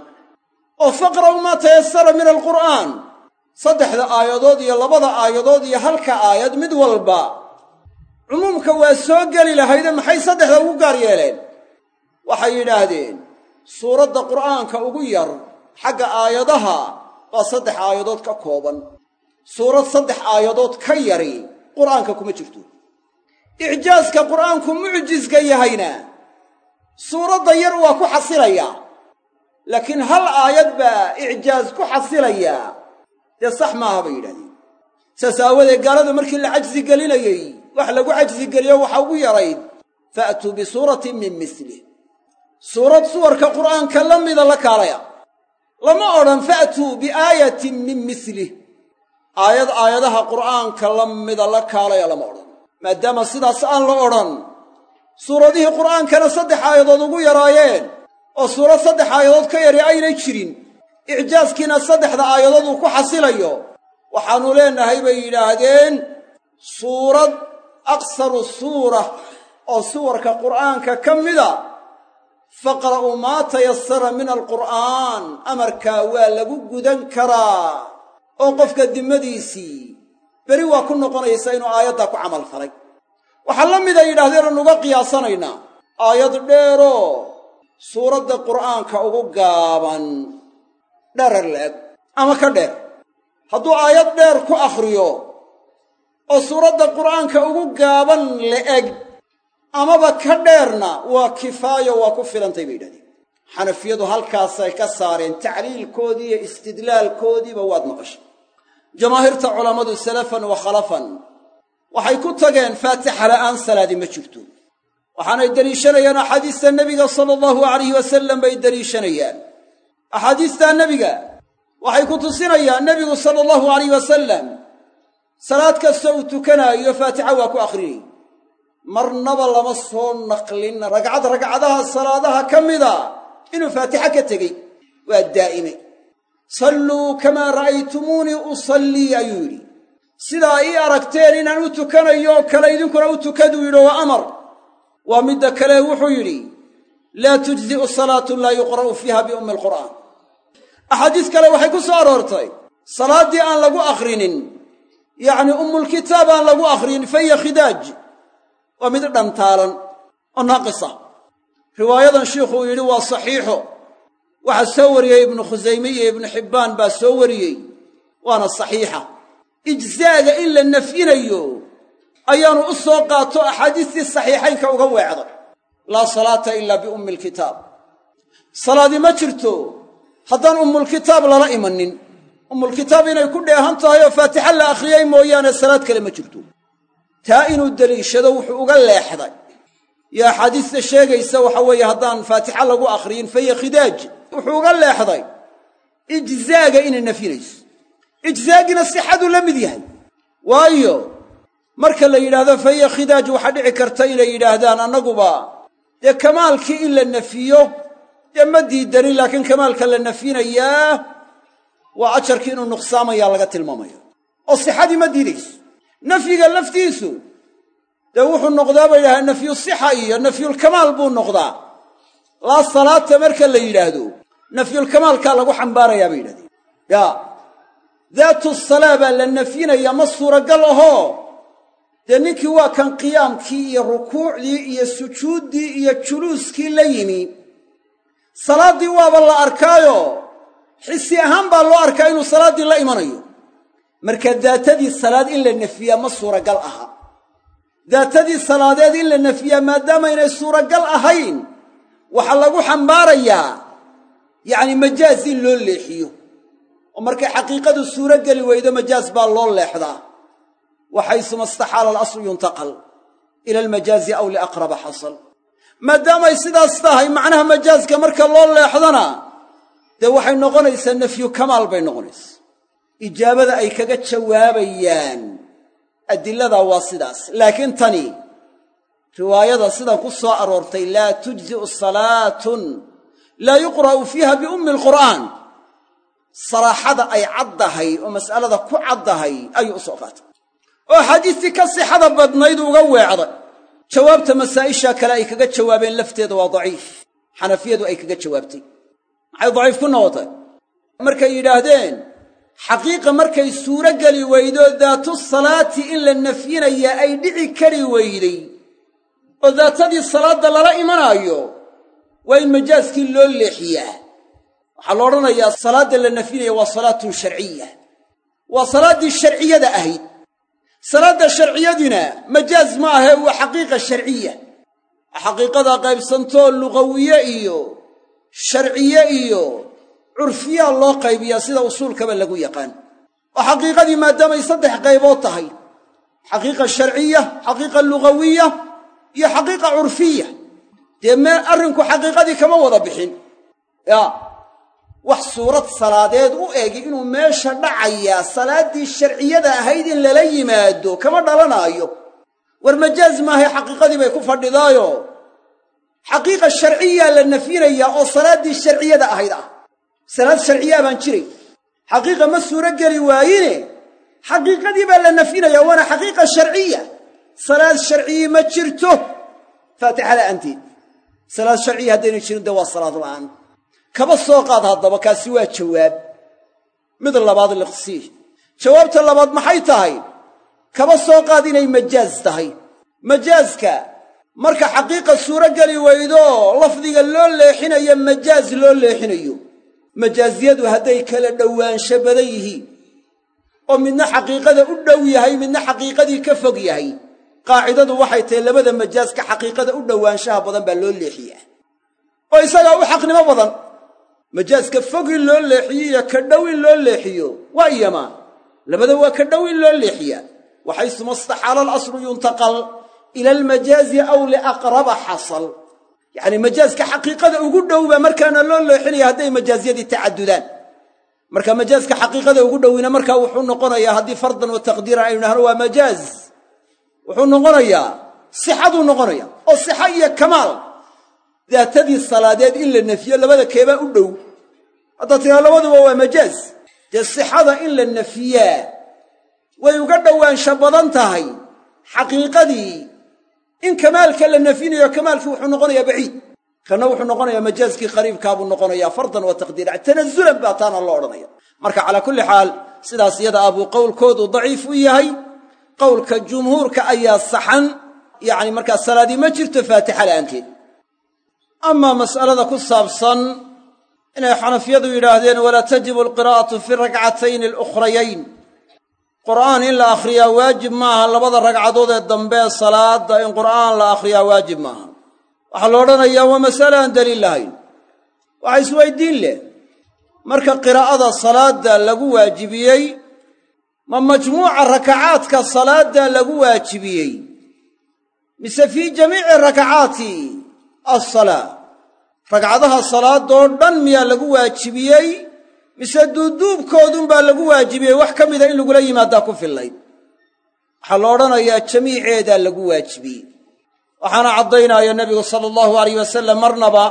Oo faqra'uu maa tayasara min alqur'aan. Saddexda aayadood iyo labada aayadood iyo halka aayad mid walba cumuumka waa soo geli lahayde maxay saddexda ugu gaar yeeleen? Waxay yidhaahdeen suuradda qur'aanka ugu yar xagga aayadaha waa saddex aayadood ka kooban. Suurad saddex aayadood ka yari qur'aanka kuma jirto. Icjaaska qur'aanku mucjiska yahayna suuradda yar waa ku xasilayaa laakiin hal aayad baa icjaaz ku xasilayaa dee sax maaha bay yidhahdeen saas aawadeed gaalada markii la cajsi gelinayey wax lagu cajsi geliyo waxa ugu yarayd fa'tuu bisuuratin min mislih suurad suwarka qur'aanka la mida la kaalaya. Lama odhan fa'tuu biaayatin min mislih aayad aayadaha qur'aanka la mida la kaalaya lama odhan. Maadaama sidaas aan la odhan suuradihii qur'aankana saddex aayadood ugu yaraayeen oo suurad saddex aayadood ka yari aynay jirin icjaaskiina saddexda aayadood uu ku xasilayo waxaannu leenahay bay yidhaahdeen suurad aqsaru suura oo suwarka qur'aanka ka mida faqra'uu maa tayasara min alqur'aan amarkaa waa lagu gudan karaa oo qofka dimmadiisii beri waa ku noqonaysa inuu aayaddaa ku camal falay waxaa la mida yidhahdeen aan uga qiyaasanaynaa aayad dheeroo suuradda qur'aanka ugu gaaban dherer la-eg ama ka dheer hadduu aayad dheer ku akhriyo oo suuradda qur'aanka ugu gaaban la-eg amaba ka dheerna waa kifaayo waa ku filantay bay yidhahdeen xanafiyadu halkaasay ka saareen tacliilkoodii iyo istidlaalkoodiiba waad maqashay. Jamaahiirta culammadu salafan wa khalafan waxay ku tageen faatixa la'aan salaadi ma jirto. Waxaanay deliishanayaan axaadiista nebiga sala allahu alayhi wasallam bay deliishanayaan. Axaadiistaa nebiga waxay ku tusinayaan nebigu sala allahu alayh wasalam salaad kasta uu tukanaayo faatixa waa ku akhrinayy marnaba lama soo naqlin ragcad ragcadaha salaadaha ka mida inuu faatixa ka tegey waa daa'imay salluu kamaa ra'aytumuunii usallii ayuu yidhi. Sidaa ii aragteen inaan u tukanayo oo kale idinkuna u tukaduu yidhi waa amar. Waa midda kale wuxuu yidhi laa tujzi'u salaatun laa yuqra'u fiiha biummi alqur'aan axaadiis kale waxay ku soo aroortay salaaddii aan lagu akhrinin yacnii ummulkitaab aan lagu akhrin faya khidaaj waa mid dhantaalan oo naaqisa. Riwaayadan shiikhuu yidhi waa saxiixo. Waxaa soo wariyey ibnu khusayme iyo ibnu xibbaan baa soo wariyey. Waana saxiixa. Ijzaaga in la nafyinayo ayaanu u soo qaato axaadiistii saxiixaynka uga weecday laa salaata ilaa biummi alkitaab salaadi ma jirto. Haddaan ummulkitaab lala imanin ummulkitaab inay ku dheehan tahay oo faatixa la akhriyey mooyaane salaad kale ma jirto. Taa inuu deliishado wuxuu uga leexday. Iyo axaadiista sheegaysa waxa weeye haddaan faatixa lagu akhriyin faya khidaaj. Wuxuu uga leexday ijzaaga inay nafyinayso ijzaagina sixaduu la mid yahay. Waayo marka la yidhaahdo faya khidaaj waxaa dhici karta inay yidhaahdaan annaguba dee kamaalkii in la nafiyo dee ma diidanin laakiin kamaalka la nafyinayaa waa ajarkii inuu nuqsaamayaa laga tilmaamaya oo sixadii ma diidayso. Nafyiga laftiisu dee wuxuu noqdaa bay yidhahdeen nafyu sixa iyo nafyulkamaal buu noqdaa. Laa salaata marka la yidhaahdo nafyulkamaalkaa lagu xambaarayaa bay yidhahdeen yaa daatu salaa baa la nafyinaya ma suuragal ahoo? Dee ninkii waa kan qiyaamkii iyo rukuucdii iyo sujuuddii iyo juluuskii la yimi salaaddii waaba la arkaayo xisi ahaan baa loo arkaa inuu salaaddii la imanayo. Marka daatadii salaad in la nafiyaa ma suuragal aha. Daatadii salaadeed in la nafiyaa maadaamaynay suuragal ahayn waxaa lagu xambaarayaa yacni majaaz in loo leexiyo. Oo markay xaqiiqadu suuro geli weydo majaaz baa loo leexdaa. Waxaysuma istaxaala alaslu yuntaqal ila almajaazi aw liaqraba xasal. Maadaamay sidaas tahay macnaha majaaska marka loo leexdana dee waxay noqonaysaa nafyu kamaal bay noqonaysaa. Ijaabada ay kaga jawaabayaan adilladaa waa sidaas. Laakiin tani riwaayada sidan ku soo aroortay laa tujzi'u salaatun laa yuqra'u fiiha biummi alqur'aan. Saraaxada ay caddahay oo mas'alada ku caddahay ayuu u soo qaatay. Oo axaadiistii ka sixada badnayd uga weecday. Jawaabta masaa'isha kale ay kaga jawaabeen lafteeda waa daciif. Xanafiyadu ay kaga jawaabtay maxay daciif ku noqotay. Markay yidhaahdeen xaqiiqa markay suuro geli weydo daatu salaati in la nafyinayaa ay dhici kari weyday. Oo daatadii salaadda lala imanaayo waa in majaaskii loo leexiyaa. Waxaa la odhanayaa salaadda la nafyinaya waa salaatun sharciya. Waa salaaddii sharciyada ahayd. Salaadda sharciyadina majaaz ma ahe waa xaqiiqa sharciya. Xaqiiqada qaybsantoo luqawiye iyo sharciye iyo curfiyaa loo qaybiyaa sida usuulkaba lagu yaqaan. Oo xaqiiqadii maadaamay saddex qaybood tahay. Xaqiiqa sharciya xaqiiqa lugawiya iyo xaqiiqa curfiya. Dee mee arrinku xaqiiqadii kama wada bixin. Yaa wax suurad salaadeed u eg inuu meesha dhacayaa salaaddii sharciyada ahayd in lala yimaado kama dhalanaayo. War majaaz maahay xaqiiqadii bay ku fadhidaayo xaqiiqa sharciyaa la nafyinayaa oo salaaddii sharciyada ahayd ah. Salaad sharciyaa baan jiray. Xaqiiqa ma suuro geli waayine? Xaqiiqadii baa la nafyinayaa waana xaqiiqa sharciya. Salaad sharciyi ma jirto? Faatixa la'aanteed salaad sharciya haddayna jirin dee waa salaad la'aan. Kaba soo qaad haddaba kaasi waa jawaab. Mid labaad liqsii jawaabta labaad maxay tahay? Kaba soo qaad inay majaaz tahay. Majaaska marka xaqiiqa suuro geli weydo lafdiga loo leexinayo majaaz loo leexinayo. Majaazyadu hadday kala dhowaansho badan yihiin. Oo midna xaqiiqada u dhow yahay midna xaqiiqadii ka fog yahay. Qaacidadu waxay tahay labada majaaska xaqiiqada u dhowaanshaha badan baa loo leexiyaa. Oo isagaa u xaqnimo badan. Majaaska fog in loo leexiyo iyo ka dhow in loo leexiyo waa iyamaa. Labada waa ka dhow in loo leexiyaa. Waxaysuma istaxaala alaslu yuntaqal ila almajaazi aw liaqraba xasal. Yacni majaaska xaqiiqada ugu dhowba markaana loo leexinaya hadday majaazyadii tacadudaan. Marka majaaska xaqiiqada ugu dhowina markaa wuxuu noqonayaa haddii fardan wa taqdiiran aynu nahno waa majaaz. Wuxuu noqonayaa sixaduu noqonaya oo sixa iyo kamaal. Daatadii salaadeed in la nefiyo labada keebaa u dhow. Haddaad tiraa labaduba waa majaaz. Dee sixada in la nefiyaa way uga dhowaansho badan tahay. Xaqiiqadii in kamaalka la nafyinayo kamaalkii wuxuu noqonayaa baciid. Kanna wuxuu noqonayaa majaazkii qariibkaabuu noqonayaa fardan wa taqdiira tanazulan baa taana loo odhanaya. Marka calaa kulli xaal sidaas iyada ah buu qowlkoodu daciif u yahay qowlka jumhuurka ayaa saxan. Yacni markaa salaadii ma jirto faatixa la'aanteed. Amaa mas'alada ku saabsan inay xanafiyadu yidhaahdeen walaa tajibu alqiraa'atu fi rakcatayni alukhrayayn qur'aan in la akhriyaa waajib maaha labada ragcadood ee dambe salaadda in qur'aan la akhriyaa waajib maaha. Waxaa la odhanayaa waa masale aan daliil lahayn. Waxa isweydiin leh. Marka qiraa'ada salaadda lagu waajibiyey ma majmuuca rakacaadka salaadda lagu waajibiyey mise fii jamiici rakacaati assalaa. Ragcadaha salaadoo dhan miyaa lagu waajibiyey mise duuduubkoodunbaa lagu waajibiyey wax ka mida in lagula yimaadaa ku fillayd waxaa la odhanayaa jamiiceedaa lagu waajibiyey. Waxaana caddaynaya nebigu sala allahu alayh wasalam marnaba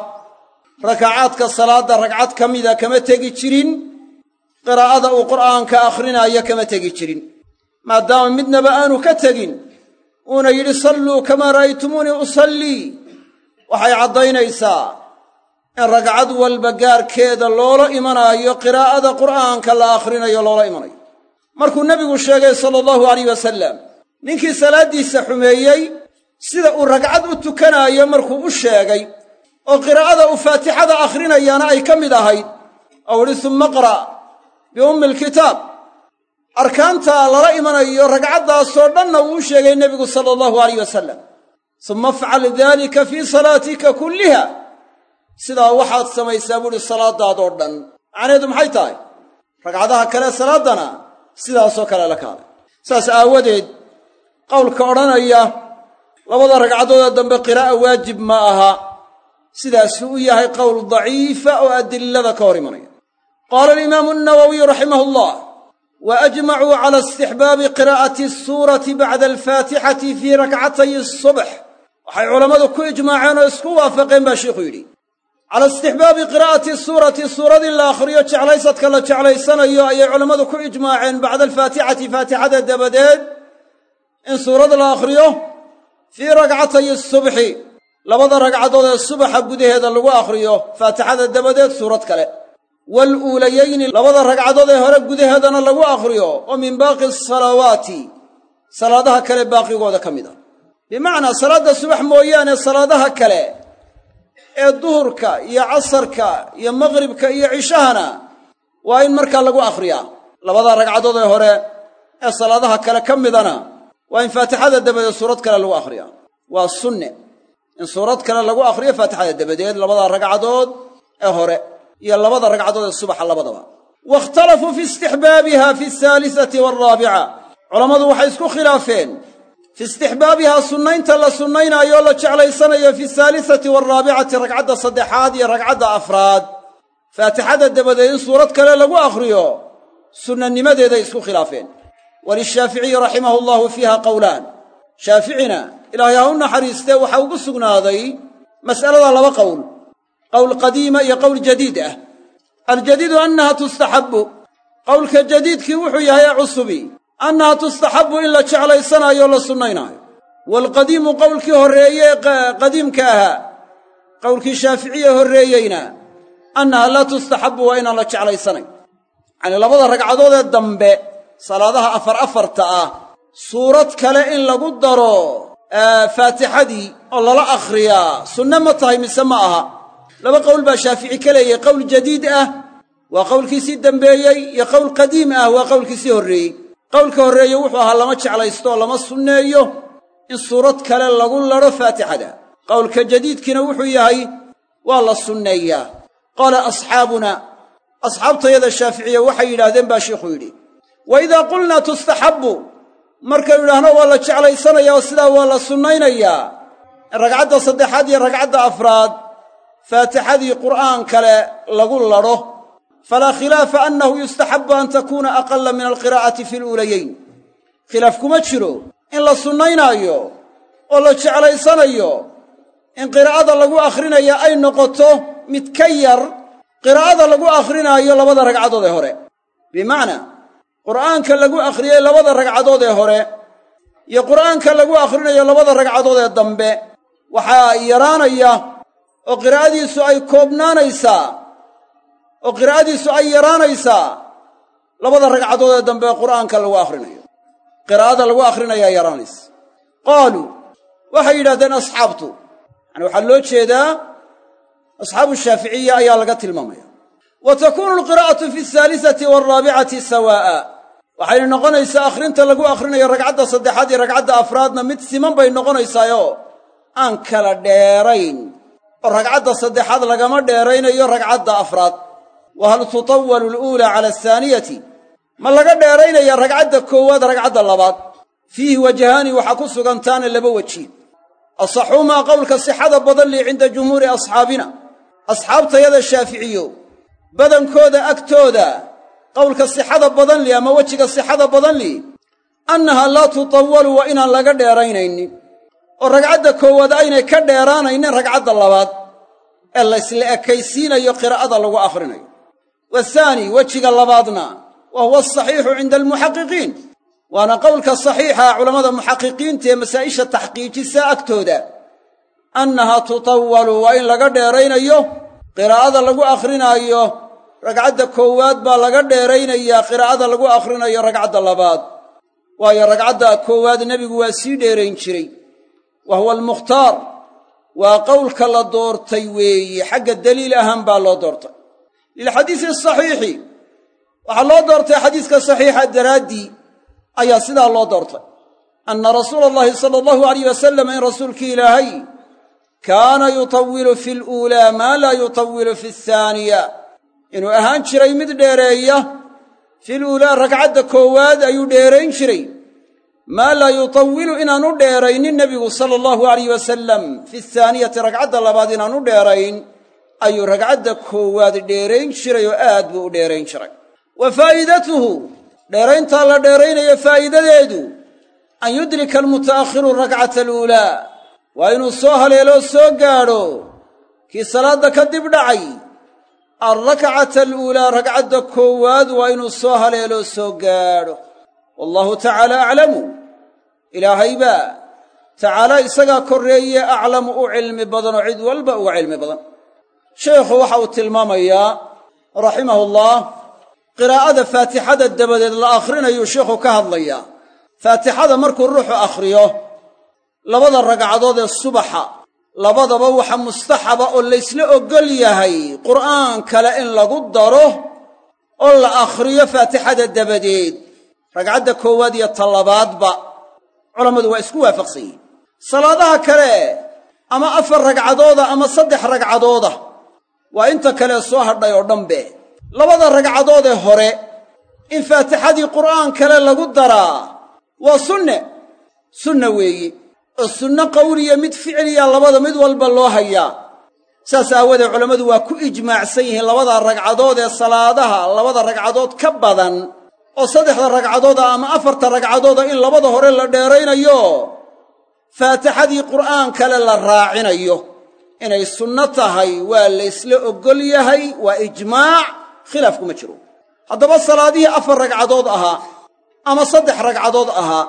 rakacaadka salaadda ragcad ka mida kama tegi jirin qiraa'ada uu qur'aanka akhrinaayo kama tegi jirin. Maadaama midnaba aanu ka tegin uuna yidhi salluu kamaa ra'aytumuunii usallii waxay caddaynaysaa in ragcad walba gaarkeeda loola imanaayo qiraa'ada qur'aanka la akhrinayo loola imanayo. Markuu nebigu sheegay sala allahu alayh wasalam ninkii salaaddiisa xumeeyey sida uu ragcad u tukanaayo markuu u sheegay oo qiraa'ada uu faatixada akhrinayaana ay ka mid ahayd ou idhi summa qra' biummi alkitaab. Arkaantaa lala imanayo ragcaddaasoo dhanna uu u sheegay nebigu sala allahu alayh wasalam summa afcal daalika fii salaatika kulliha sidaa waxaad samaysaa buuhi salaadaadoo dhan. Macnaheedu maxay tahay? Ragcadaha kale salaaddana sidaasoo kale la kaalay. Saas aawadeed qowlka odhanaya labada ragcadoodee dambe qiraa'a waajib ma aha. Sidaasuu u yahay qowl daciifa oo adillada ka hor imanaya. Qaala alimaamu annawowiyu raximah allah wa ajmacuu cala istixbaabi qiraa'ati asuurati bacda alfaatixati fii rakcatay asubx waxay culammadu ku ijmaaceen oo isku waafaqeen baa sheikhu yidhi cala istixbaabi qiraa'ati suurati suurad in la akhriyo jeclaysadka la jeclaysanayo ayay culammadu ku ijmaaceen bacda alfaatixati faatixada dabadeed. In suurad la akhriyo fii rakcatay subxi labada ragcadood ee subaxa gudaheeda lagu akhriyo faatixada dabadeed suurad kale. Waaluulayayni labada ragcadood ee hore gudaheedana lagu akhriyo oo min baaqi asalawaati salaadaha kale baaqigooda ka mid a bimacnaa salaadda subax mooyaane salaadaha kale ee duhurka iyo casarka iyo maqribka iyo cishahana waa in markaa lagu akhriyaa labada ragcadood ee hore ee salaadaha kale ka midana waa in faatixada dabadeed suurad kale lagu akhriyaa waa sunne in suurad kale lagu akhriyo faatixada dabadeed labada ragcadood ee hore iyo labada ragcadood ee subaxa labadaba. Waاkhtalafuu fi istixbaabiha fi ahaalisati waalraabica culammadu waxay isku khilaafeen fi istixbaabihaa sunnaynta la sunnaynaayo o la jeclaysanayo fi ahaalisati waalraabicati ragcadda saddexaad iyo ragcadda afraad faatixada dabadeed in suurad kale lagu akhriyo sunnanimadeeday isku khilaafeen walishaaficiyi raximahu allahu fiiha qowlaan shaaficina ilaahay ha u naxariistee waxaa ugu sugnaaday mas'alada laba qowl qowl qadiima iyo qowl jadiid ah aljadiidu annaha tustaxabbu qowlka jadiidkii wuxuu yahay ee annaha tustaxabbu in la jeclaysanaayo o la sunnaynaayo waalqadiimu qowlkii horreeye ee qadiimka ahaa qowlkii shaaficiye horreeyeyna annaha laa tustaxabbu waa inaan la jeclaysanayn yacanii labada ragcadood ee dambe salaadaha afar afarta ah suurad kale in lagu daro faatixadii oo lala akhriyaa sunne ma tahay mise ma aha laba qowl baa shaafici ka leeyahay qowl jadiid ah waa qowlkiisii dembeeyey iyo qowl qadiim ah waa qowlkiisii horreeyey qowlka horreeye wuxuu ahaa lama jeclaysto oo lama sunneeyo in suurad kale lagu ladho faatixada. Qowlka jadiidkiina wuxuu yahay waa la sunneeyaa. Qaala asxaabuna asxaabtayada shaaficiye waxay yidhaahdeen baa shiikhuu yidhi. Wa idaa qulnaa tustaxabbu markaynu idhaahno waa la jeclaysanaya oo sidaa waa la sunnaynayaa. Ragcadda saddexaad iyo ragcadda afraad faatixadii qur'aan kale lagu ladho falaa khilaafa annahu yustaxabbu an takuuna aqalla min alqiraa'ati fi luulayayn khilaaf kuma jiro in la sunnaynaayo oo la jeclaysanayo in qiraa'ada lagu akhrinaya ay noqoto mid ka yar qiraa'ada lagu akhrinaayo labada ragcadood ee hore bimacnaa qur'aanka lagu akhriyey labada ragcadood ee hore iyo qur'aanka lagu akhrinayo labada ragcadood ee dambe waxaa yaraanaya oo qiraa'adiisu ay koobnaanaysaa oo qiraa'adiisu ay yaraanaysaa labada ragcadood ee dambe qur'aanka lagu akhrinayo qiraa'ada lagu akhrinayaa yaraanaysa. Qaaluu waxay yidhahdeen asxaabtu yacani waxaa loo jeedaa asxaabu shaaficiya ayaa laga tilmaamaya. Wa takuunu alqiraa'atu fi alhaalisati waalraabicati sawaa'a. Waxayna noqonaysaa akhrinta lagu akhrinayo ragcadda saddexaad iyo ragcadda afraadna mid siman bay noqonaysaayoo aan kala dheerayn. Oo ragcadda saddexaad lagama dheeraynayo ragcadda afraad wa hal tutawalu aluulaa cala ahaaniyati ma laga dheeraynaya ragcadda koowaad ragcadda labaad. Fiihi wajahaani waxaa ku sugantaana laba weji asaxuumaa qowlka sixada badan lii cinda jumhuuri asxaabina? Asxaabtayada shaaficiyo. Badankooda agtooda qowlka sixada badan li ama wejiga sixada badan li annaha laa tutawalu waa inaan laga dheeraynaynin. Oo ragcadda koowaad aynay ka dheeraanaynin ragcadda labaad. Ee laysla ekaysiinayo qiraa'ada lagu akhrinayo wahaani wejiga labaadna wa huwa asaxiixu cinda almuxaqiqiin. Waana qowlka saxiixa culammada muxaqiqiinta ee masaa'isha taxqiijisa agtooda. Annaha tutawalu waa in laga dheeraynayo qiraa'ada lagu akhrinaayo ragcadda koowaad baa laga dheeraynayaa qiraa'ada lagu akhrinayo ragcadda labaad. Waayo ragcadda koowaad nebigu waa sii dheerayn jiray. Wa huwa almukhtaar waa qowlka la doortay weeye xagga daliil ahaan baa loo doortay lilxadiisi asaxiixi waxaa loo doortay xadiiska saxiixa daraaddii ayaa sidaa loo doortay. Anna rasuula allahi sala allahu alayh wasalam in rasuulkii ilaahay kaana yutawilu fi luulaa maa laa yutawilu fi ahaaniya inuu ahaan jiray mid dheereeya fil uulaa ragcadda koowaad ayuu dheerayn jiray. Maa laa yutawilu inaanu dheeraynin nebigu sala allahu alayh wasalam fi ahaaniyati ragcadda labaad inaanu dheerayn ayuu ragcadda koowaad dheerayn jiray oo aad buu u dheerayn jiray. Wa faa'idatuhu dheerayntaa la dheeraynayo faa'iidadeedu an yudrika almuta'akhiru rakcata aluulaa waa inuu soo haleeloo soo gaadho kii salaadda ka dib dhacay. Alrakcata aluulaa ragcadda koowaad waa inuu soo haleeloo soo gaadho. Wallahu tacaala aclamu ilaahay baa tacaala isagaa korreeye aclamu u cilmi badan oo cid walba uga cilmi badan sheikhu waxa uu tilmaamayaa raximahullah qiraa'ada faatixada dabadeed la akhrinayu sheikhu ka hadlayaa faatixada markuu ruuxu akhriyo labada ragcadood ee subaxa labadaba waxa mustaxaba oo laysla oggol yahay qur'aan kale in lagu daro oo la akhriyo faatixada dabadeed. Ragcadda koowaad iyo ta labaadba culammadu waa isku waafaqsan yihiin salaadaha kale ama afar ragcadooda ama saddex ragcadooda waa inta kale soo hadhay oo dhanbe. Labada ragcadoodee hore in faatixadii qur'aan kale lagu daraa waa sunne. Sunna weeyi. Oo sunno qawliya mid ficliya labada mid walba loo hayaa saas aawadeed culammadu waa ku ijmaacsan yihiin labada ragcadood ee salaadaha labada ragcadood ka badan oo saddexda ragcadooda ama afarta ragcadooda in labada hore la dheeraynayo faatixadii qur'aan kale la raacinayo inay sunno tahay waa la ysla oggol yahay waa ijmaac khilaaf kuma jiro. Haddaba salaadihii afar ragcadood ahaa ama saddex ragcadood ahaa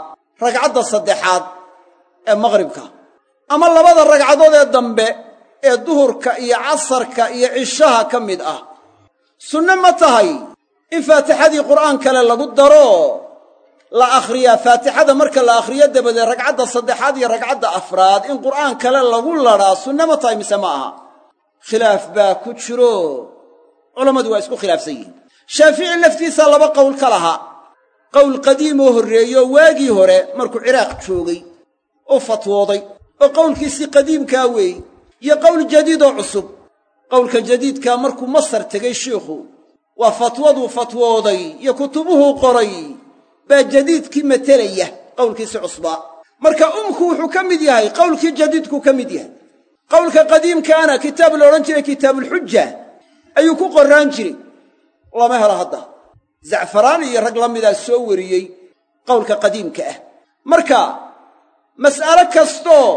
ragcadda saddexaad ee maqhribka ama labada ragcadood ee dambe ee duhurka iyo casarka iyo cishaha ka mid ah. Sunne ma tahay in faatixadii qur'aan kale lagu daro la akhriyaa faatixada marka la akhriyo dabadeed ragcadda saddexaad iyo ragcadda afraad in qur'aan kale lagu ladhaa sunne ma tahay mise ma aha? Khilaaf baa ku jiro. Culammadu waa isku khilaafsan yihiin. Shaafici laftiisa laba qowl ka lahaa. Qowl qadiimoo horreeyo waagii hore markuu ciraaq joogay oo fatwooday oo qowlkiisii qadiimkaa weey iyo qowl jadiidoo cusub. Qowlka jadiidkaa markuu masar tegey shiikhu waa fatwaduu fatwooday iyo kutubuhuu qoray baa jadiidkii matelaya qowlkiisii cusbaa marka umku wuxuu ka mid yahay qowlkii jadiidkuu ka mid yahay. Qowlka qadiimkaana kitaab la odhan jiray kitaabulxuja ayuu ku qorraan jiray. Lama helo hadda. Zacfaraan iyo rag la midaa soo wariyey qowlka qadiimka ah. Marka mas'alo kastoo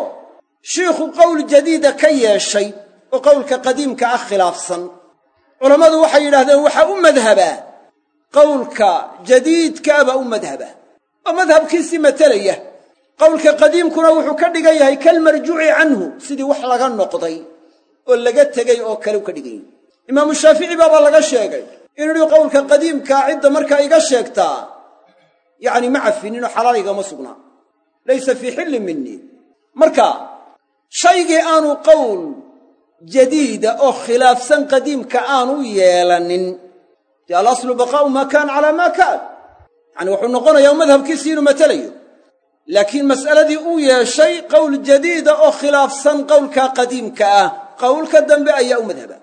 shiikhu qowl jadiida ka yeeshay oo qowlka qadiimka ah khilaafsan culammadu waxay yidhahdeen waxaa u madhabaa qowlka jadiidkaabaa u madhaba. Oo madhabkiisii matelaya qowlka qadiimkuna wuxuu ka dhigan yahay kalmarjuuci canhu sidii wax laga noqday oo laga tegey oo kale u ka dhigan yahay. Imaamu shaafici baabaa laga sheegay inuu yihi qowlka qadiimkaa cidda markaa iga sheegtaa yacni ma cafinin oo xalaal igama sugnaa laysa fii xillin minii marka shaygii aanu qowl jadiida oo khilaafsan qadiimka aanu yeelanin dee alaslu baqaa'u maa kaana calaa maa kaan. Yacani wuxuu noqonayaa madhabkiisii inuu matelayo laakiin mas'aladii uu yeeshay qowl jadiida oo khilaafsan qowlkaa qadiimka ah qowlka dambe ayaa u madhaba.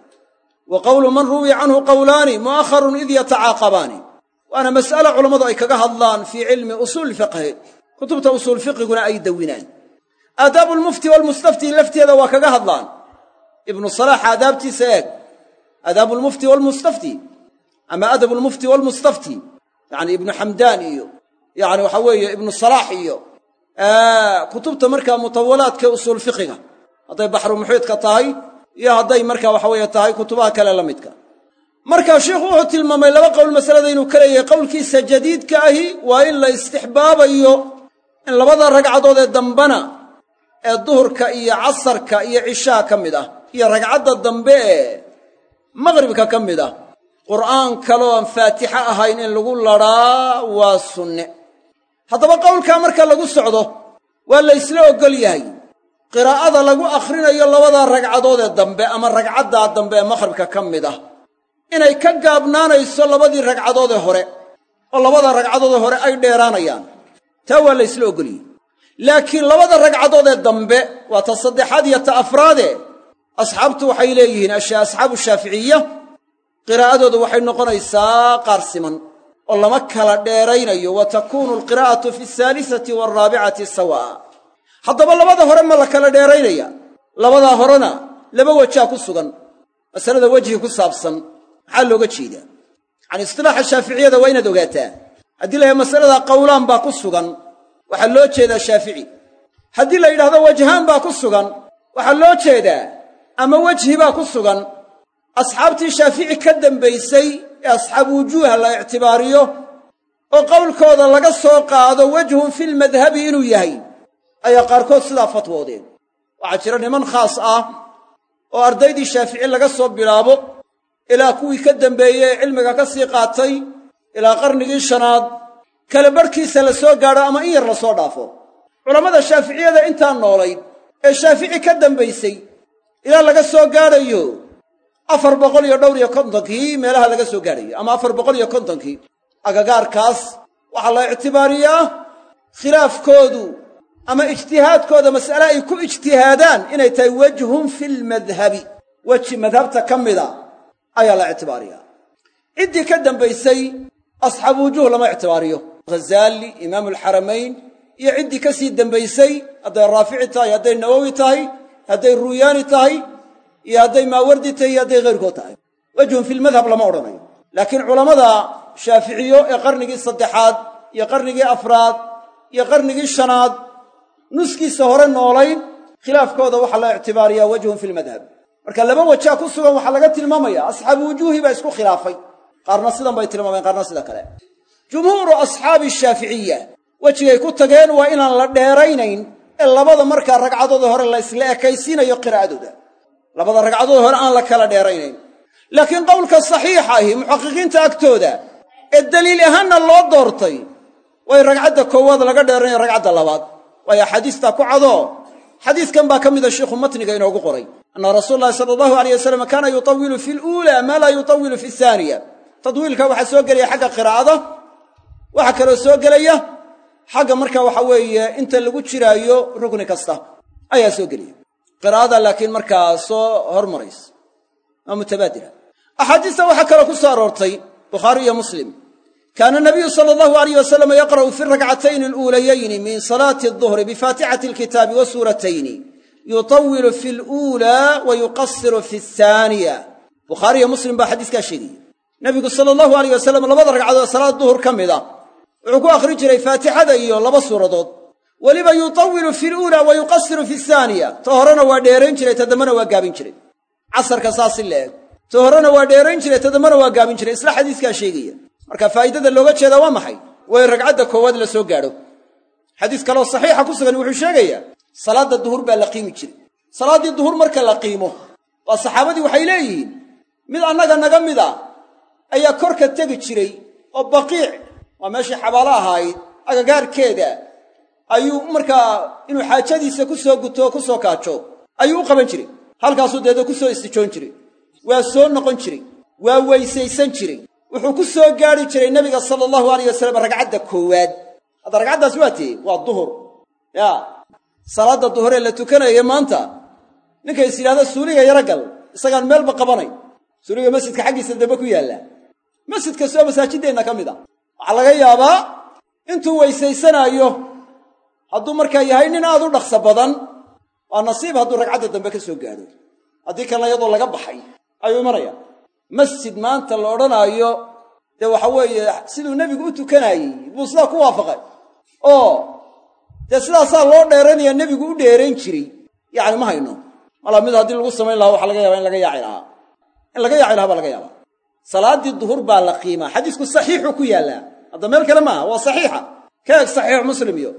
Wa qowlu man ruwiya canhu qowlaani mu'akharun id yatacaaqabaani waana mas'ale culammadu ay kaga hadlaan fii cilmi usuuli fiqhi. Kutubta usuul fiqiguna ay dawinaan. Aadaabu lmufti walmustafti lafteeda waa kaga hadlaan. Ibnu salaax aadaabtiisa eeg. Aadaabu lmufti walmustafti ama adabu lmufti walmustafti yacni ibnu xamdaan iyo yacni waxaa weeye ibnu salaax iyo kutubta markaa mutawalaadka usuul fiqiga hadday baxru muxiidka tahay iyo hadday markaa waxa weeye tahay kutubaha kale la midka. Marka sheikhu wuxuu tilmaamay laba qowl masalada inuu ka leeyahay. Qowlkiisa jadiidka ahi waa in la istixbaabayo in labada ragcadood ee dambana ee duhurka iyo casarka iyo cishaha ka mid ah iyo ragcadda dambe ee maqhribka ka mid ah qur'aan kaloo aan faatixo ahayn in lagu ladhaa waa sunne. Haddaba qowlkaa marka lagu socdo waa la ysla yahay. Qiraa'ada lagu akhrinayo labada ragcadood ee dambe ama ragcaddaa dambe ee maqhribka ka mid ah inay ka gaabnaanayso labadii ragcadood ee hore oo labada ragcadood ee hore ay dheeraanayaan. Taa waa la ysla oggolyahy laakiin labada ragcadood ee dambe waa ta saddexaad iyo ta afraade asxaabtu waxay leeyihiin asxaabu shaaficiya qiraa'adoodu waxay noqonaysaa qaar siman oo lama kala dheeraynayo wa takuunu alqiraa'atu fi alsaalisati waalraabicati sawaa'a haddaba labada hore ma la kala dheeraynaya. Labadaa horena laba wejaa ku sugan masalada wejhi ku saabsan maxaa looga jeedaa? Yacani istilaaxa shaaficiyada waa inaad ogaataa. Haddii la yahay masaladaa qowlaan baa ku sugan waxaa loo jeedaa shaafici. Haddii la yidhahdo wajhaan baa ku sugan waxaa loo jeedaa ama wejhi baa ku sugan asxaabtii shaafici ka dambaysay ee asxaabu wujuuha la ictibaariyo oo qowlkooda laga soo qaado wejhun filmadhabi inuu yahay ayaa qaarkood sidaa fatwoodeen. Waxaa jira niman khaas ah oo ardaydii shaafici laga soo bilaabo ilaa kuwii ka dambeeyey ee cilmiga ka sii qaatay ilaa qarnigii shanaad kala barhkiisa la soo gaadho ama in yar la soo dhaafo. Culammada shaaficiyada intaa noolayd ee shaafici ka dambaysay ilaa laga soo gaadhayo afar boqol iyo dhowr iyo kontonkii meelaha laga soo gaadhayo ama afar boqol iyo kontonkii. Agagaarkaas waxaa la ictibaariyaa khilaafkoodu ama ijtihaadkooda mas'ale ay ku ijtihaadaan inay tahay wejhun fi lmadhabi weji madhabta ka mida ayaa la ictibaariyaa. Ciddii ka dambaysay asxaabu wujuh lama ictibaariyo. Ghazaali imaamu alxaramayn iyo ciddii ka sii dambaysay hadday raafici tahay hadday nawowi tahay hadday ruuyaani tahay iyo hadday maawardi tahay iyo hadday hayrkood tahay. Wejhun fi lmadhab lama odhanayo. Laakiin culammada shaaficiyo ee qarnigii saddexaad iyo qarnigii afraad iyo qarnigii shanaad nuskiisa hore noolayn khilaafkooda waxaa la ictibaariyaa wejhun fi lmadhab marka laba wajaa ku sugan waxaa laga tilmaamaya asxaabu wujuuhi baa isku khilaafay. Qaarna sidan bay tilmaameen qaarna sida kale. Jumhuuru asxaabi shaaficiya wejigay ku tageen waa inaan la dheeraynayn ee labada markaa ragcadooda hore la ekaysiinayo qiraa'adooda labada ragcadood hore aan la kala dheeraynayn. Laakiin qowlka saxiixa ahi muxaqiqiinta agtooda ee daliil ahaanna loo doortay way ragcadda koowaad laga dheeranayo ragcadda labaad. Waayo axaadiistaa ku cadoo xadiiskan baa ka mida shiikhu matniga inoogu qoray. Anna rasuula llahi sala allahu aleyh wasalam kaana yutawilu fi luulaa maa laa yutawilu fi ahaaniya tadwiilka waxaa soo gelaya xagga qiraa'ada waxaa kaloo soo gelaya xagga marka waxa weeye inta lagu jiraayo rukni kasta. Ayaa soo gelaya qiraa'ada laakiin markaa soo hormaraysa waa mutabaadila. Axaadiista waxaa kaloo ku soo aroortay bukhaari iyo muslim. Kaana nabiyu sala allahu alayh wasalam yaqra'u fi rakcatayni aluulayayni min salaati aduhri bifaatixati alkitaabi wa suuratayni yutawilu fi luulaa wa yuqasiru fi ahaaniya bukhaariiyo muslim baa xadiiskaa sheegaya nebigu sala allahu alayh wasalam labada ragcadood salaad duhur ka mida wuxuu ku akhri jiray faatixada iyo laba suuradood weliba yutawilu fi luulaa wa yuqasiru fi ahaaniya ta horena waa dheerayn jiray ta waa gaabin jiray. Casarka saasi la eg ta horena waa dheerayn jiray ta waa gaabin jiray. Isla xadiiskaa sheegaya. Marka faa'idada looga jeedaa waa maxay? Waa in ragcadda koowaad la soo gaadho. Xadiis kaloo saxiixa ku sugan wuxuu sheegayaa salaadda duhur baa la qiimi jiray. Salaaddii duhur marka la qiimo waa saxaabadii waxay leeyihiin mid annaga naga mid a ayaa korka tegi jiray oo baqiic. Waa meeshii xabaalo ahayd agagaarkeeda ayuu markaa inuu xaajadiisa ku soo guto oo ku soo kaajo ayuu u qaban jiray. Halkaasuu deeda ku soo istijoon jiray. Waa soo noqon jiray. Waa weysaysan jiray. Wuxuu ku soo gaadhi jiray nebiga sala allahu alayh wasalam ragcadda koowaad. Hadda ragcaddaas waa tee waa duhur. Yaa salaadda duhur ee la tukanaya maanta. Ninka is yidhahda suuliga yaro gal isagaan meelba qabanay. Suuliga masjidka xaggiisa dambe ku yaalla. Masjid kastoo masaajiddeenna ka mid a. Waxaa laga yaabaa intuu weysaysanaayo hadduu markaa yahay nin aad u dhaqso badan waa nasiib hadduu ragcadda dambe ka soo gaadho. Haddii kalena iyadoo laga baxay ayuu imanaya masjid maanta la odhanaayo dee waxa weeye siduu nebigu u tukanaayey buu sidaa ku waafaqay. Oo dee sidaasaa loo dheeranaya nebigu u dheerayn jiray. Yacni ma hayno. Mala mid haddii lagu samayn lahaa waxa laga yaaba in laga yaaci lahaa. In laga yaaci lahaa baa laga yaabaa. Salaaddii duhur baa la qiimaa. Xadiisku saxiixuu ku yaallaa. Hadda meel kale maaha waa saxiixa. Ka eg saxiix muslim iyo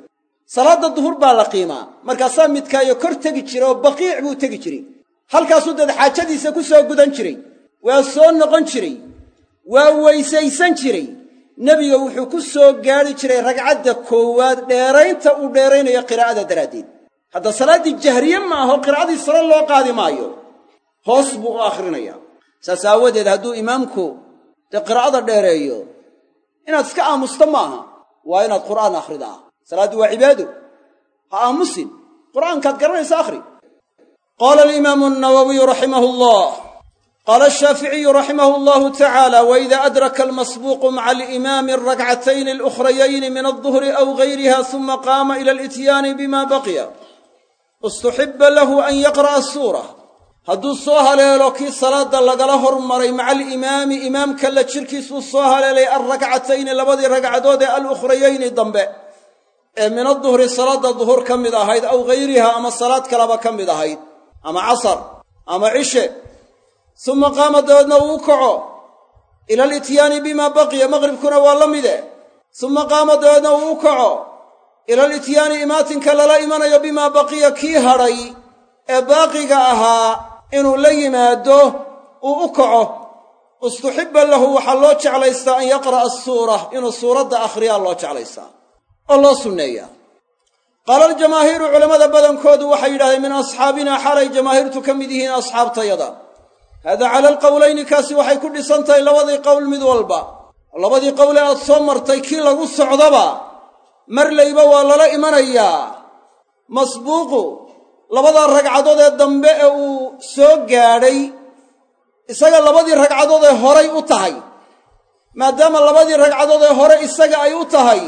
salaadda duhur baa la qiimaa. Markaasaa midkaayo kor tegi jira oo baqiic buu tegi jiray. Halkaasuu deed xaajadiisa ku soo gudan jiray. Waa soo noqon jiray. Waa weysaysan jiray. Nebiga wuxuu ku soo gaadhi jiray ragcadda koowaad dheeraynta uu dheeraynayo qiraa'ada daraaddeed. Hadda salaaddii jahriye ma aho qiraa'adii sare loo qaadi maayo. Hoos buu u akhrinayaa saas aawadeed hadduu imaamku dee qiraa'ada dheereeyo inaad iska aamusto maaha waa inaad qur'aan akhridaa salaaddii waa cibaado. Ha aamusin. Qur'aankaad garanaysa akhri. Qaala alimaamu nawowiyu raximahu allah qaala ashaaficiyu raximahu allahu tacaala waida adraka almasbuuqu maca alimaami arakcatayni alukrayayni min alduhri aw gayriha suma qaama ila alityaani bima baqiya. Istuxiba lahu an yaqra'a suura hadduu soo haleelo kii salaadda lagala hormaray maca alimaami imaamka la jirkiisuu soo haleelay alrakcatayni labadii ragcadood ee alukhrayayni dambe ee min aduhri salaadda duhur ka mid ahayd aw gayriha ama salaad kaleba ka mid ahayd ama casar ama cishe suma qaama dabeedna uu kaco ila alityaani bimaa baqiya maqribkuna waa la mide. Suma qaama dabeedna uu u kaco ila alityaani imaatinka lala imanayo bimaa baqiya kii hadhay ee baaqiga ahaa inuu la yimaado uu u kaco. Istuxibba lahu waxaa loo jeclaystaa an yaqra'a asuura inuu suuradda akhriyaa loo jeclaystaa oo loo sunneeyaa qaala aljamaahiiru culammada badankoodu waxay yidhahdeen min asxaabina xaalay jamaahiirtu ka mid yihiin asxaabtayada. Hada cala alqowlayni kaasi waxay ku dhisan tahay labadii qowl mid walba. Labadii qowle aad soo martay kii lagu socdaba mar layba waa lala imanayaa masbuuqu labada ragcadood ee dambe ee uu soo gaadhay isaga labadii ragcadood ee horay u tahay. Maadaama labadii ragcadood ee hore isaga ay u tahay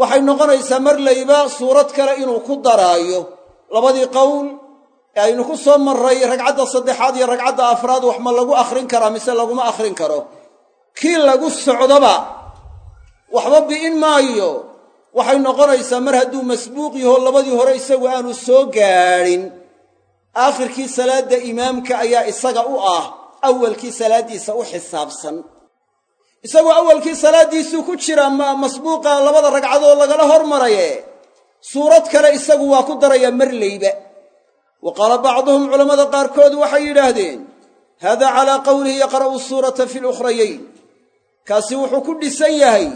waxay noqonaysaa marlayba suurad kale inuu ku daraayo. Labadii qowl ee aynu ku soo marray ragcadda saddexaad iyo ragcadda afraad wax ma lagu akhrin karaa mise laguma akhrin karo? Kii lagu socdoba waxba bi'in maayo. Waxay noqonaysaa mar hadduu masbuuq yaho labadii hore isagu aanu soo gaadhin. Aakhirkii salaadda imaamka ayaa isaga u ah awalkii salaaddiisa u xisaabsan isagoo awalkii salaaddiisuu ku jira masbuuqa labada ragcadood lagala hormaraye. Suurad kale isagu waa ku darayaa marlayba wa qaala bacduhum culammada qaarkood waxay yidhaahdeen hada calaa qowlihi yaqra'u suurata fi lukhrayayn kaasi wuxuu ku dhisan yahay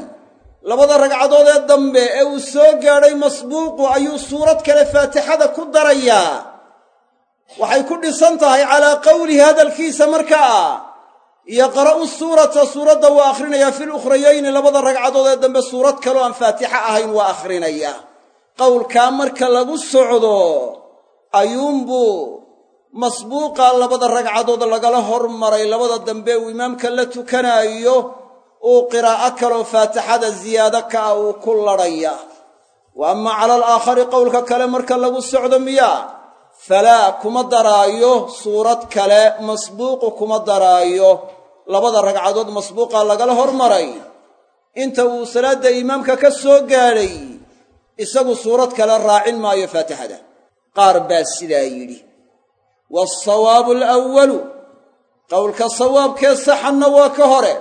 labada ragcadood ee dambe ee uu soo gaadhay masbuuqu ayuu suurad kale faatixada ku darayaa. Waxay ku dhisan tahay calaa qowlihi hadalkiisa markaa yaqra'u suurata suuradda waa akhrinayaa fi lukhrayayni labada ragcadood ee dambe suurad kaloo aan faatixa ahayn waa akhrinayaa qowlkaa marka lagu socdo ayuunbuu masbuuqa labada ragcadood lagala hormaray labada dambe uu imaamka la tukanaayo uu qiraa'o kaloo faatixada ziyaado ka ah uu ku ladhaya wa ama cala alaakhari qowlka kale marka lagu socdo miyaa falaa kuma daraayo suurad kale masbuuqu kuma daraayo. Labada ragcadood masbuuqa lagala hormaray. Inta uu salaadda imaamka ka soo gaadhay isagu suurad kale raacin maayo faatixada. Qaar baa sidaa yidhi waalsawaabu alawalu qowlka sawaabkee saxanna waa ka hore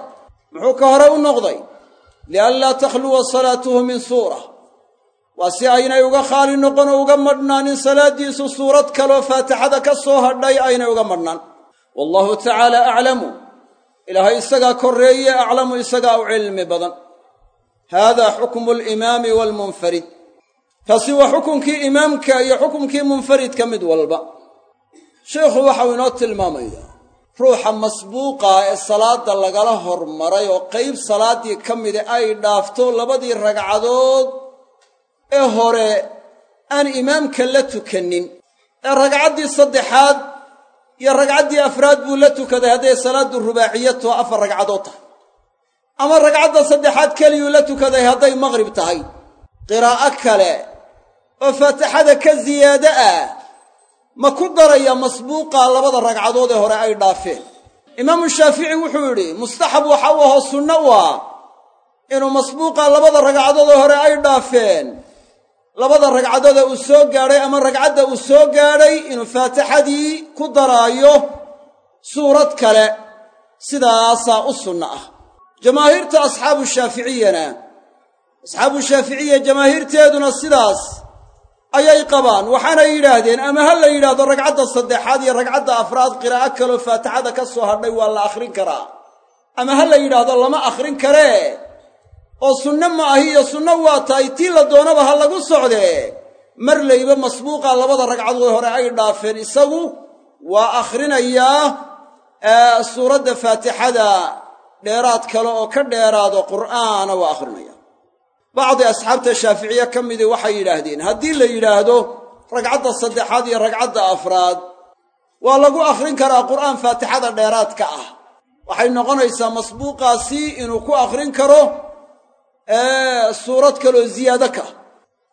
muxuu ka hore u noqday lianlaa takhluwa salaatuhu min suura waa si aynay uga khaali noqon oo uga madhnaanin salaaddiisu suurad kaloo faatixada ka soo hadhay aynay uga madhnaan. Wallahu tacaala aclamu ilaahay isagaa korreeye aclamu isagaa u cilmi badan. Haadaa xukmu alimaami waalmunfarid kaasi waa xukunkii imaamka iyo xukunkii munfaridka mid walba. Sheikhu waxau inoo tilmaamayaa ruuxa masbuuqa ee salaadda lagala hormaray oo qayb salaaddii ka mida ay dhaafto labadii ragcadood ee hore aan imaamka la tukanin ee ragcaddii saddexaad iyo ragcaddii afraad buu la tukaday hadday salaaddu rubaaciyatoo afar ragcadood tahay. Ama ragcadda saddexaad keliyuu la tukaday hadday maqrib tahay. Qiraa'o kale oo faatixada ka siyaado ah ma ku daraya masbuuqa labada ragcadood ee hore ay dhaafeen. Imaamu shaafici wuxuu yidhi mustaxab waxa u ahoo sunno u ah inuu masbuuqa labada ragcadood ee hore ay dhaafeen labada ragcadoodee uu soo gaadhay ama ragcadda uu soo gaadhay inuu faatixadii ku daraayo suurad kale sidaasaa u sunno ah. Jamaahiirta asxaabu shaaficiyana asxaabu shaaficiya jamaahiirteeduna sidaas ayay qabaan. Waxaanay yidhaahdeen ama ha la yidhaahdo ragcadda saddexaad iyo ragcadda afraad qiraa'o kaloo faatixada ka soo hadhay waa la akhrin karaa? Ama ha la yidhaahdo lama akhrin karee oo sunno ma ahi iyo sunno waa tahay tii la doonaba ha lagu socdee? Mar layba masbuuqa labada ragcadood hore ay dhaafeen isagu waa akhrinayaa suuradda faatixada dheeraad kale oo ka dheeraado qur'aana waa akhrinaya. Bacdi asxaabta shaaficiye ka midii waxay yidhaahdeen haddii la yidhaahdo ragcadda saddexaad iyo ragcadda afraad waa lagu akhrin karaa qur'aan faatixada dheeraadka ah. Waxay noqonaysaa masbuuqaasi inuu ku akhrin karo suurad kaloo ziyaado ka.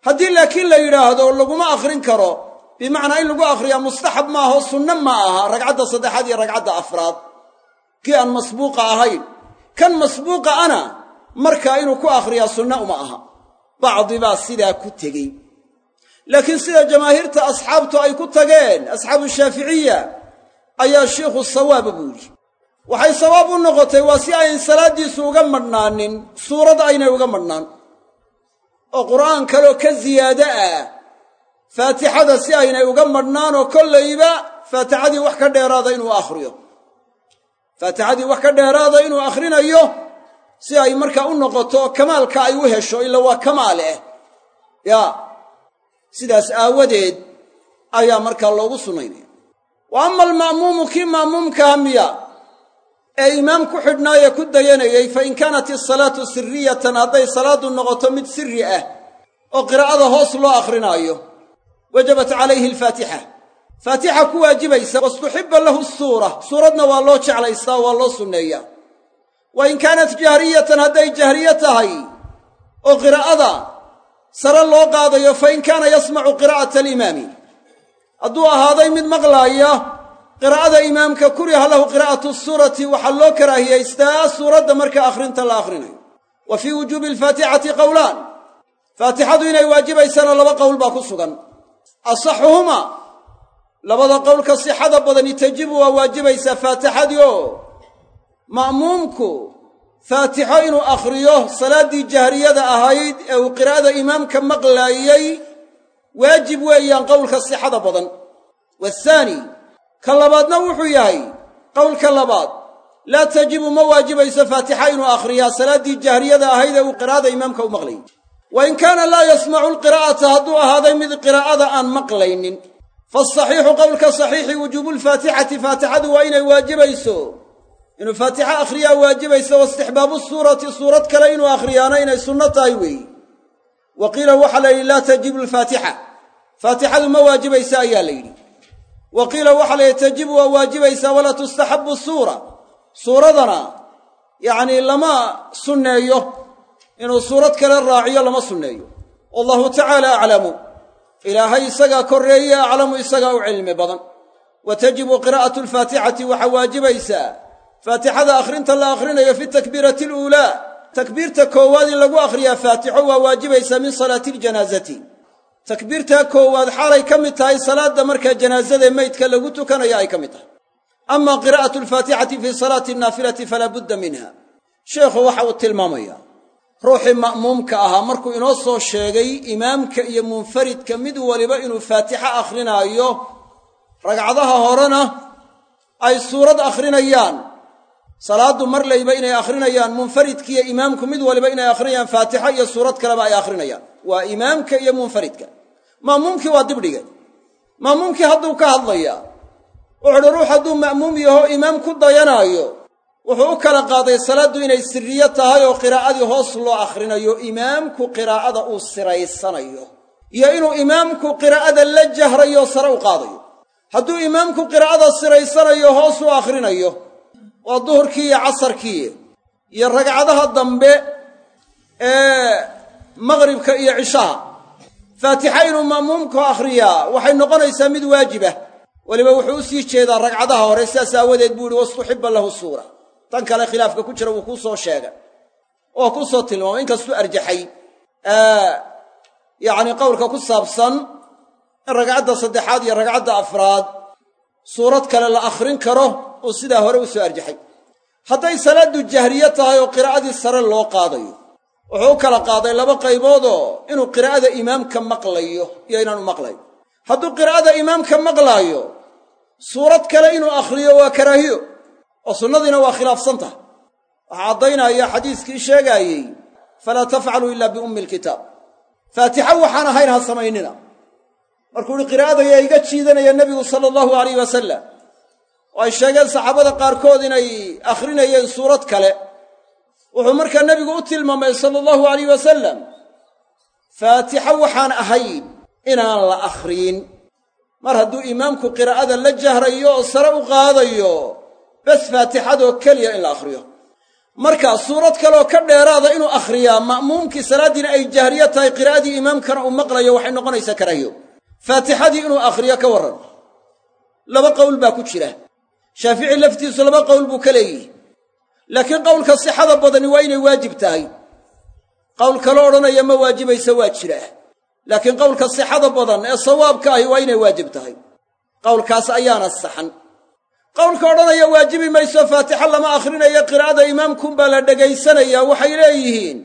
Haddii laakiin la yidhaahdo laguma akhrin karo bimacnaa in lagu akhriyaa mustaxab maaho sunno ma aha ragcadda saddexaad iyo ragcadda afraad. Kii aan masbuuqa ahayn. Kan masbuuqa ana markaa inuu ku akhriyaa sunna uma aha. Bacdi baa sidaa ku tegey. Laakiin sida jamaahiirta asxaabtu ay ku tageen asxaabu shaaficiya ayaa shiikhu sawaaba buu yidhi waxay sawaab u noqotay waa si ayn salaaddiisu uga madhnaanin suurad aynay uga madhnaan. Oo qur'aan kaloo ka ziyaado ah faatixada si aynay uga madhnaan oo kollayba faatixadii wax ka dheeraada inuu akhriyo. Faatixadii wax ka dheeraada inuu akhrinayo si ay markaa u noqoto kamaalka ay u hesho ila waa kamaal eh. Yaa sidaas aawadeed ayaa markaa loogu sunnaynaya wa ama alma'muumu kii ma'muumkaha miya ee imaam ku xidhnaayee ku dayanayey fa in kaanat isalaatu siriyatan hadday salaaddu noqoto mid siri ah oo qiraa'ada hoos loo akhrinaayo wajabat calayhi alfaatixa. Faatixa ku waajibaysa wastuxiba lahu suura suuradna waa loo jeclaystaa waa loo sunneeyaa. Wa in kaanat jahriyatan hadday jahriye tahay oo qiraa'ada sare loo qaadayo fa in kaana yasmacu qiraa'ata alimaami. Hadduu ahaaday mid maqlaaya qiraa'ada imaamka kuriha lahu qiraa'atu suurati waxaa loo karaahiyaystaa suuradda marka akhrinta la akhrinayo. Wa fii wujuubi alfaatixati qowlaan faatixadu inay waajibaysana laba qowl baa ku sugan. Asaxuhumaa labada qowlka sixada badani tajibu waa waajibaysaa faatixadii oo ma'muumku faatixo inuu akhriyo salaaddii jahriyada ahayd ee uu qiraa'ada imaamka maqlaayey waajib weeyaan qowlka sixada badan. Waathaani ka labaadna wuxuu yahay qowlka labaad. Laa tajibu ma waajibayso faatixa inuu akhriyaa. Salaaddii jahriyada ahayd ee uu qiraa'ada imaamka u maqlayay wa in kaana laa yasmacu alqiraa'ata hadduu ahaaday mid qiraa'ada aan maqlaynin. Faasaxiixu qowlka saxiixi wujuubu lfaatixati faatixadu waa inay waajibayso. Inuu faatixa akhriyaa waajibayso. Waistixbaabu suurati suurad kale inuu akhriyaana inay sunno tahay weeyi wa qiila waxaa la yidhi laa tajibu alfaatixa faatixadu ma waajibaysa ayaa la yidhi wa qiila waxaa la yidhi tajibu waa waajibaysaa walaa tustaxabu suura. Suuradana yacnii lama sunneeyo inuu suurad kale raaciyo lama sunneeyo. Wallahu tacaala aclamu ilaahay isagaa korreeye aclamu isagaa u cilmi badan. Wa tajibu qiraa'atu alfaatixati waxaa waajibaysaa. Faatixada akhrinta la akhrinayo fi takbiirati aluulaa takbiirta koowaad in lagu akhriyaa faatixo waa waajibaysaa min salaati aljanaasati takbiirtaa koowaad xaalay ka mid tahay salaadda markaa janaasadae meydka lagu tukanaya ay ka mid tahay. Ama qiraa'atu alfaatixati fii salaati annaafilati falaa budda minha. Sheikhu waxa uu tilmaamayaa ruuxii ma'muumka ahaa markuu inoo soo sheegay imaamka iyo munfaridka mid waliba inuu faatixo akhrinaayo ragcadaha horena ay suurad akhrinayaan. Salaaddu mar layba inay akhrinayaan munfaridkiiyo imaamku mid waliba inay akhrinayaan faatixo iyo suurad kaleba ay akhrinayaan. Waa imaamka iyo munfaridka ma'muumkii waa dibdhigay ma'muumkii hadduu ka hadlayaa wuxu uhi ruux hadduu ma'muum yaho imaam ku dayanaayo. Wuxuu u kala qaaday salaaddu inay siriyo tahay oo qiraa'adii hoos loo akhrinayo imaamku qiraa'ada uu siraysanayo iyo inuu imaamku qiraa'ada la jahrayo sare u qaadayo. Hadduu imaamku qiraa'ada siraysanayo hoos u akhrinayo. Waa duhurkii iyo casarkii iyo ragcadaha dambe ee maqribka iyo cishaha faatixa inuu ma'muumku akhriyaa waxay noqonaysaa mid waajibah. Weliba wuxuu u sii jeedaa ragcadaha hore sidaas aawadeed buu ihi wastuxiba lahu suura. Tan kale khilaafka ku jira wuu kuu soo sheegay. Oo kuu soo tilmaamay inkastuu arjaxay. Yacni qowlka ku saabsan in ragcadda saddexaad iyo ragcadda afraad suurad kale la akhrin karo uu sidaa hore u soo arjaxay. Hadday salaaddu jahriye tahay oo qiraa'adii sare loo qaadayo wuxuu u kala qaaday laba qayboodoo inuu qiraa'ada imaamka maqlayo iyo inaanu maqlayo hadduu qiraa'ada imaamka maqlaayo suurad kale inuu akhriyo waa karaahiyo oo sunnadiina waa khilaafsan tahay. Waxaa caddaynaya xadiiskii sheegaayey falaa tafcaluu ilaa biummi alkitaab. Faatixa waxaan ahayn ha samaynina. Markuu yihi qiraa'ada yaa iga jiidanaya nebigu sala allahu alayh wasalam oo ay sheegeen saxaabada qaarkood inay akhrinayeen suurad kale wuxuu markaa nebigu u tilmaamay sala allahu alayh wasalam faatixo waxaan ahayn inaan la akhriyin. Mar hadduu imaamku qiraa'ada la jahrayo oo sare u qaadayo bes faatixadoo keliya in la akhriyo. Marka suurad kaleoo ka dheeraada inuu akhriyaa ma'muumkii salaaddiina ay jahriyo tahay qiraa'adii imaamkana uu maqlayo waxay noqonaysaa karaahiyo faatixadii inuu akhriyo ka warran. Laba qowl baa ku jira. Shaafici laftiisu laba qowl buu ka leeyihi laakiin qowlka sixada badani waa inay waajib tahay. Qowl kale odhanaya ma waajibaysa waa jira. Laakiin qowlka sixada badan ee sawaabka ahi waa inay waajib tahay. Qowlkaas ayaana saxan. Qowlka odhanaya waajibi mayso faatixa lama akhrinayo qiraa'ada imaamkunbaa la dhegaysanayaa waxay leeyihiin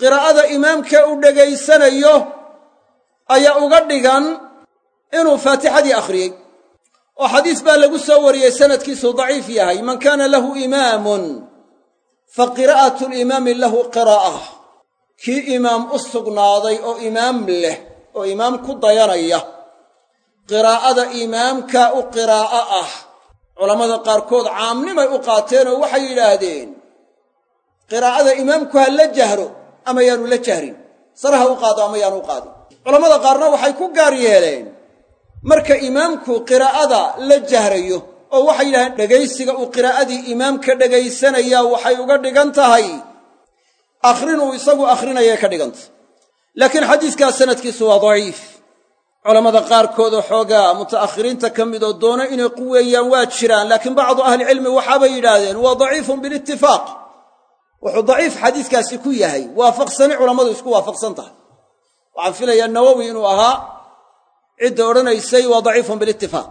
qiraa'ada imaamka uu dhegaysanayo ayaa uga dhigan inuu faatixadii akhriyey. Oo xadiis baa lagu soo wariyey sanadkiisu daciif yahay. Man kaana lahu imaamun fa qiraa'atu limaami lahu qiraa'ah kii imaam u sugnaaday oo imaam leh oo imaam ku dayanaya qiraa'ada imaamka u qiraa'o ah. Culammada qaarkood caamnimay u qaateen oo waxay yidhaahdeen qiraa'ada imaamku ha la jahro ama yaanu la jahrin? Sare ha u qaado ama yaanu u qaadin culammada qaarna waxay ku gaar yeeleen marka imaamku qiraa'ada la jahrayo oo waxay yidhahdeen dhegaysiga uu qiraa'adii imaamka dhagaysanayaa waxay uga dhigan tahay. Akhrinuu isagu akhrinayay ka dhigantah laakiin xadiiskaas sanadkiisu waa daciif. Culammada qaarkoodoo xoogaa muta'akhiriinta ka midoo doono inay quweeyaan waa jiraan laakiin bacdu ahlicilmi waxaabay yidhaahdeen waa daciifun bilitifaaq wuxuu daciif xadiiskaasi ku yahay. Waafaqsani culammadu isku waafaqsan tahay. Waxaan filayaa nawowi inuu ahaa cidda odhanaysay waa daciifun bilitifaaq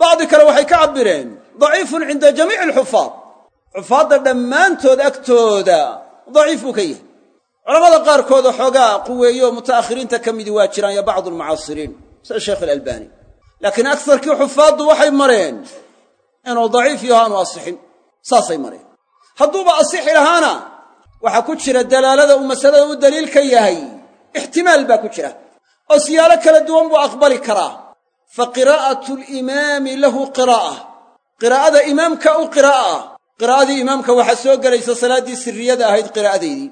bacdi kale waxay ka cabbireen daciifun cinda jamiici alxufaad. Xufaadda dhammaantood agtooda daciif buu ka yahay. Culamada qaarkoodoo xoogaa quweeyo muta'akhiriinta ka midii waa jiraan iyo bacdu almucaasiriin sida sheekh alalbaani laakiin agsarkii xufaaddu waxay mareen inuu daciif yaho aanu asixin saasay mareen. Hadduuba asixi lahaana waxaa ku jira dalaalada uu masalada u daliilka yahay ixtimaal baa ku jira. Oo siyaalo kala duwan buu aqbali karaa fa qiraa'atu alimaami lahu qiraa'a qiraa'ada imaamka u qiraa'a qiraa'adii imaamka waxaa soo gelaysa salaaddii sirriyada ahayd qiraa'adeedii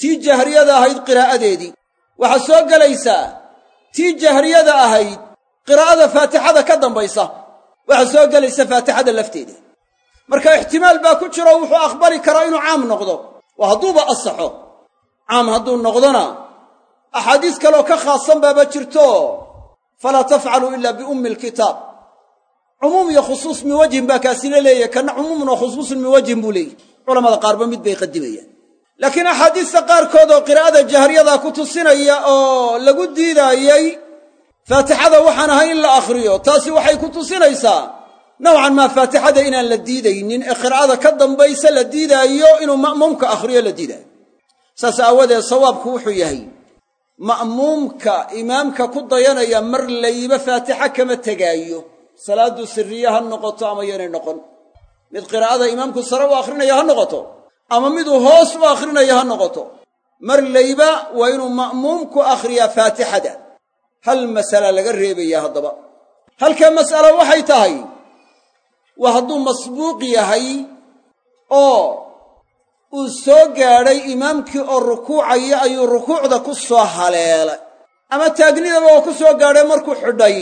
tii jahriyada ahayd qiraa'adeedii waxaa soo gelaysaa tii jahriyada ahayd qiraa'ada faatixada ka dambaysa waxaa soo gelaysa faatixada lafteeda marka ixtimaal baa ku jiro wuxuu aqbali karaa inuu caam noqdo waa hadduuba asaxo caam hadduu noqdona axaadiis kaleoo ka khaasan jirto falaa tafcaluu ila biummi alkitaab cumuum iyo khusuus min wajhin baa kaasina leeyahy kana cumuumun wa khusuusun min wajhin buu leeyahy culamada qaarba mid bay qadimayaan laakiin axaadiista qaarkood oo qiraa'ada jahriyada ku tusinaya oo lagu diidaayey faatixada waxaan ahay in la akhriyo taasi waxay ku tusinaysaa nowcan maa faatixada inaan la diidaynin ee qiraa'ada ka dambaysa la diidaayo inuu ma'muumka akhriyo la diidaayo saas aawadeed sawaabku wuxuu yahay ma'muumka imaamka ku dayanaya mar layba faatixa kama tegaayo. Salaaddu sirriye ha noqoto ama yaynay noqon. Mid qiraa'ada imaamku sare u akhrinaya ha noqoto ama miduu hoos u akhrinaya ha noqoto. Mar layba waa inuu ma'muumku akhriyaa faatixada. Hal masala laga reebaya haddaba. Halkaa mas'alo waxay tahay waa hadduu masbuuq yahay oo uu soo gaadhay imaamkii oo rukuucaya ayuu rukuucda ku soo haleelay. Ama taagnidaba oo ku soo gaadhay markuu xidhay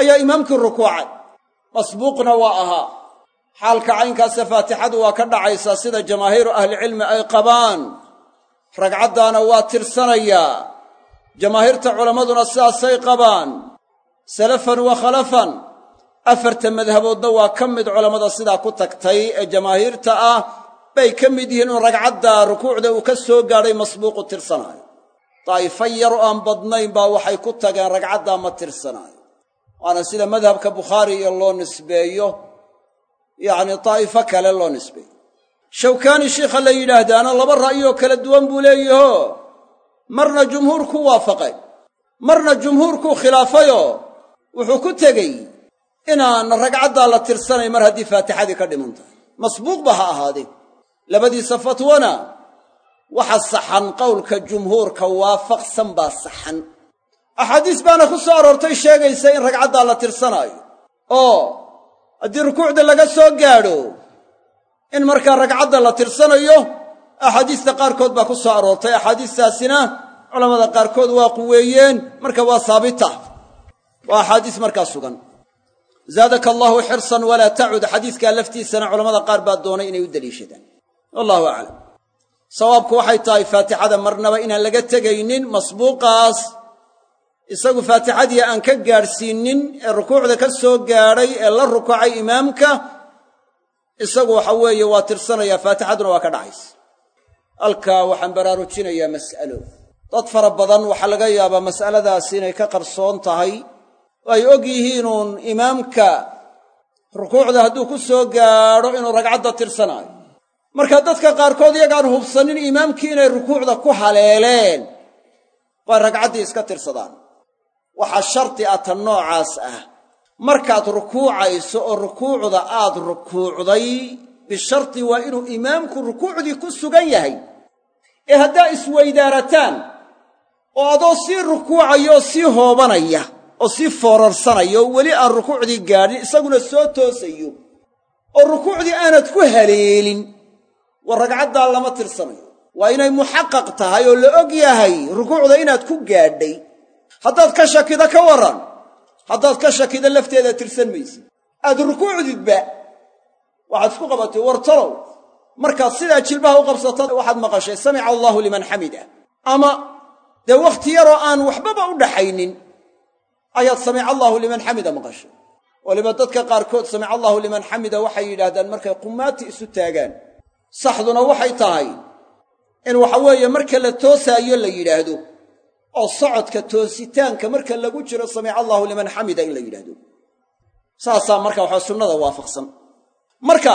ayaa imaamkii rukuucay. Masbuuqna waa ahaa. Xaalka caynkaase faatixadu waa ka dhacaysaa sida jamaahiiru ahlicilmi ay qabaan. Ragcaddaana waa tirsanayaa jamaahiirta culammaduna sidaasay qabaan. Salafan wa khalafan. Afarta madhaboodna waa ka mid culammada sidaa ku tagtay ee jamaahiirta ah bay ka mid yihiin in ragcadda rukuucda uu ka soo gaadhay masbuuqu tirsanaayo. Daa'ifo yar aan badnayn baa waxay ku tageen ragcaddaa ma tirsanaayo. Waana sida madhabka bukhaari iyo loo nisbeeyo yacni daa'ifo kale loo nisbeeyo. Shawkaani shiikha la yidhaahdaana laba ra'yoo kala duwan buu leeyaho. Marna jumhuurku waafaqay. Marna jumhuurkuu khilaafayoo wuxuu ku tegey inaan ragcaddaa la tirsanay mar haddii faatixadii ka dhiman tahay. Masbuuqba ha ahaadee labadiisa fatwana waxa saxan qowlka jumhuurka waafaqsan baa saxan. Axaadiis baana ku soo aroortay sheegaysa in ragcaddaa la tirsanaayo. Oo haddii rukuucda laga soo gaadho in markaa ragcadda la tirsanayo axaadiista qaarkood baa ku soo aroortay. Axaadiistaasina culammada qaarkood waa quweeyeen marka waa saabita. Waa axaadiis markaa sugan. Zaadaka allaahu xirsan walaa tacud. Xadiiskaa laftiisana culamada qaar baa doonay inay u deliishadaan wallahu aclam sawaabku waxay tahay faatixada marnaba inaan laga tegaynin masbuuqaas. Isagu faatixadii aan ka gaadhsiinin ee rukuucda ka soo gaadhay ee la rukucay imaamka isagu waxa weeye waa tirsanayaa faatixaduna waa ka dhacaysa. Halkaa waxaan baraarujinayaa mas'alo. Dad fara badan waxaa laga yaabaa mas'aladaasi inay ka qarsoon tahay. Oo ay og yihiinuun imaamka rukuucda hadduu ku soo gaadho inuu ragcadda tirsanaayo marka dadka qaarkood iyagaan hubsanin imaamkii inay rukuucda ku haleeleen waa ragcaddii iska tirsadaan. Waxaa shardi ah tan noocaas ah. Markaad rukuucayso oo rukuucda aad rukuucday bisharti waa inuu imaamku rukuucdii ku sugan yahay. Ee haddaa isweydaarataan oo adoo sii rukuucaya oo sii hoobanaya oo sii foorarsanaya oo weli aan rukuucdii gaadhin isaguna soo toosayo oo rukuucdii aanad ku haleelin war lama tirsanayo. Waa inay muxaqaq tahay oo la og yahay rukuucda inaad ku gaadhay. Haddaad ka shakida ka warran haddaad ka shakida lafteeda tirsan maysid. Aad rukuucdidba waxaad isku qabatay wartalow markaad sidaa jilbaha u qabsata waxaad maqashay samica allaahu liman xamida ama dee wakhti yaroo aan waxbaba u dhaxaynin ayaad samica allaahu liman xamida maqashay. Waliba dadka qaarkood samica allaahu liman xamida waxay yidhaahdaan markay qumaati isu taagaan saxduna waxay tahay in waxa weeye marka la toosaayo la yidhaahdo oo socodka toositaanka marka lagu jiro samica allaahu liman xamida in la yidhaahdo. Saasaa marka waxaa sunnada waafaqsan. Marka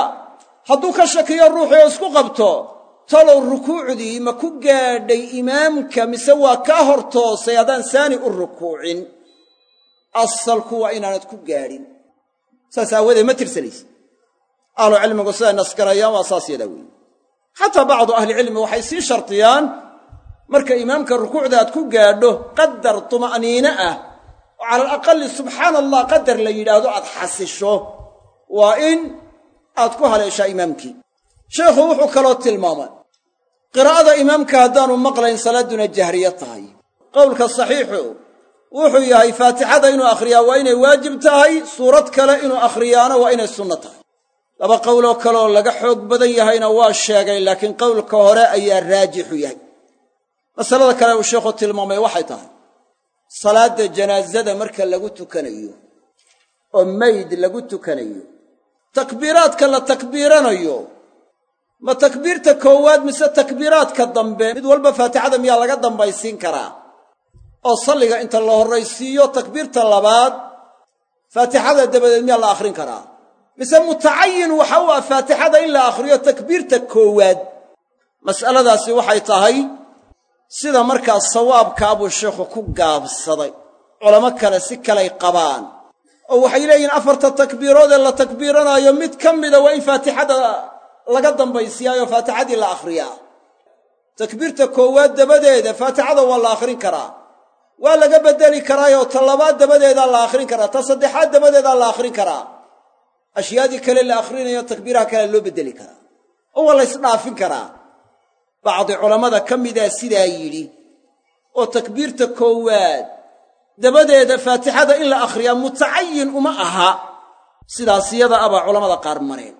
hadduu ka shakiyo ruuxii oo isku qabto talow rukuucdii ma ku gaadhay imaamka mise waa kaa hor toosay haddaan saani u rukuucin? Asalku waa inaanad ku gaadhin. Saas aawadeed ma tirsanaysid ahlu cilmigu siday nasgarayaan waa saas yadaa weeye xataa bacdu ahlicilmi waxay sii shardiyaan marka imaamka rukuucda aad ku gaadho qadar tuma'niine ah. Oo cala alaqali subxaana allah qadar la yidhaahdo aad xasisho. Waa in aad ku haleeshaa imaamkii. Sheekhu wuxuu kaloo tilmaamay qiraa'ada imaamka haddaanu maqlayn salaadduna jahriya tahay. Qowlka saxiixu wuxuu yahay faatixada inuu akhriyaa waa inay waajib tahay suurad kale inuu akhriyaana waa inay sunno tahay laba qowloo kaleoo laga xoog badan yahayna waa sheegay laakiin qowlka hore ayaa raajixu yahay. Masalada kale uu sheekhu tilmaamay waxay tahay salaadda janaasada marka lagu tukanayo oo mayd lagu tukanayo takbiiraadka la takbiiranayo ma takbiirta koowaad mise takbiiraadka dambe mid walba faatixada miyaa laga dambaysiin karaa? Oo salliga inta la horraysiiyo takbiirta labaad faatixada dabadeed miyaa la akhrin karaa mise mutacayin waxa u ah faatixada in la akhriyo takbiirta koowaad. Mas'aladaasi waxay tahay sida markaa sawaabkaa buu sheikhu ku gaabsaday culamo kale si kalay qabaan. Oo waxay leeyihiin afarta takbiirood ee la takbiiranaayo mid ka mida waa in faatixada laga dambaysiiyaayo faatixadii la akhriyaa. Takbiirta koowaad dabadeeda faatixada waa la akhrin karaa. Waa laga beddeli karaayoo ta labaad dabadeedaa la akhrin karaa ta saddexaad dabadeedaa la akhrin karaa ashyaadii kale la akhrinayo takbiiraha kale loo beddeli karaa. Oo waa la ysdhaafin karaa. Bacdi culammada ka midaa sidaa yidhi oo takbiirta koowaad dabadeeda faatixada in la akhriyaa mutacayin uma aha. Sidaas yada abaa culammada qaar mareen.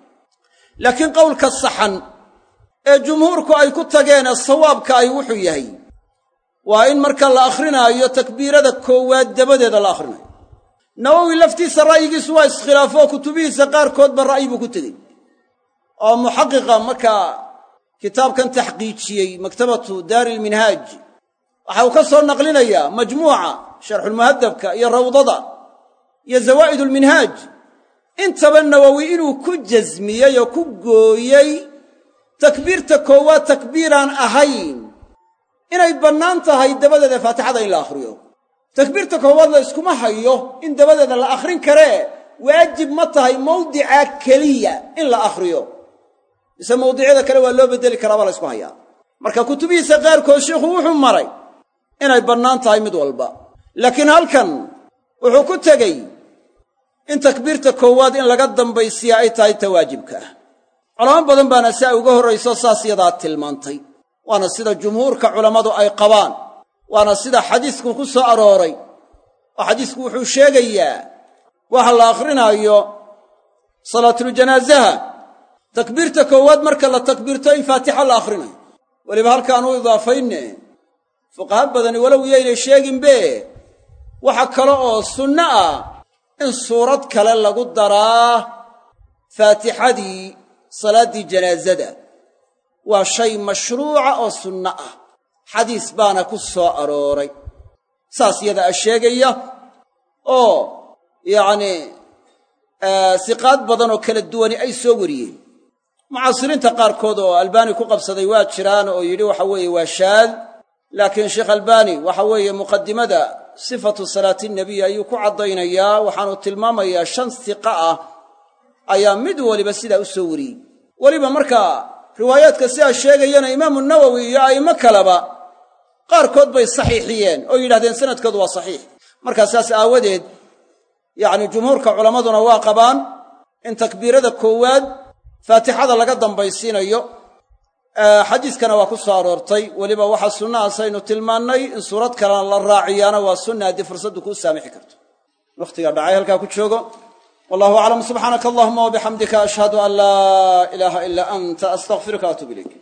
Laakiin qowlka saxan ee jumhuurku ay ku tageen ee sawaabka ay wuxuu yahay waa in marka la akhrinaayo takbiirada koowaad dabadeeda la akhrinayo nawowi laftiisa ra'yigiisu waa iskhilaafoo kutubihiisa qaarkoodba ra'yi buu ku tegey. Oo muxaqiqa markaa kitaabkan taxqiijiyey maktabatu daari ilminhaaj waxa uu ka soo naqlinayaa majmuuca sharxulmuhadabka iyo rawdada iyo zawaa'idulminhaaj intaba nawowi inuu ku jasmiyey oo ku gooyey takbiirta koowaad takbiiraan ahayn. Inay bannaan tahay dabadeeda faatixada in la akhriyo takbiirta koowaad la iskuma hayo in dabadeeda la akhrin karee waajib ma tahay mawdicaa keliya in la akhriyo. Mise mawdicyada kale waa loo beddeli karaa baa la ysku hayaa. Marka kutubihiisa qaarkood sheikhu wuxuu maray inay bannaan tahay mid walba. Laakiin halkan wuxuu ku tegey in takbiirta koowaad in laga dambaysiya ay tahay ta waajibka. Ah culamo badan baana si ay uga horrayso saas yadaa tilmaantay. Waana sida jumhuurka culammadu ay qabaan waana sida xadiisku ku soo arooray. Oo xadiisku wuxuu sheegayaa waxa la akhrinaayo salaatuljanaasaha takbiirta koowaad marka la takbiirto in faatixa la akhrinayo. Weliba halkaan u idaafayne. Fuqaha badani walow yaynay sheeginbe waxa kale oo sunno ah in suurad kale lagu daraa faatixadii salaaddii janaasada waa shay mashruuca oo sunno ah xadiis baana ku soo arooray. Saas yadaa sheegaya oo yacnii siqaad badan oo kala duwani ay soo wariyeen. Mucaasiriinta qaarkood oo albaani ku qabsaday waa jiraan oo yidhi waxa weeye waa shaad laakiin sheekh albaani waxa weeye muqadimada sifatu salaati nabiy ayuu ku caddaynayaa waxaanu tilmaamayaa shan siqa ah ayaa mid waliba sidaa u soo wariyey. Weliba markaa riwaayaadka sidaa sheegayana imaamu nawowi iyo a'immo kaleba qaarkood bay saxiixiyeen oo yidhahdeen sanadkoodu waa saxiix. Markaa saas aawadeed yacni jumhuurka culammaduna waa qabaan in takbiirada koowaad faatixada laga dambaysiinayo. Xadiiskana waa ku soo aroortay weliba waxaa sunnahaasaynu tilmaannay in suurad kalena la raaciyaana waa sunna haddii fursaddu kuu saamixi karto. Wakhtiga dhacay halkaa ku joogo. Wallahu aclam subxaanaka allahuma wabixamdika ashhadu an laa ilaaha ilaa anta astaqfiruka atuub ilayk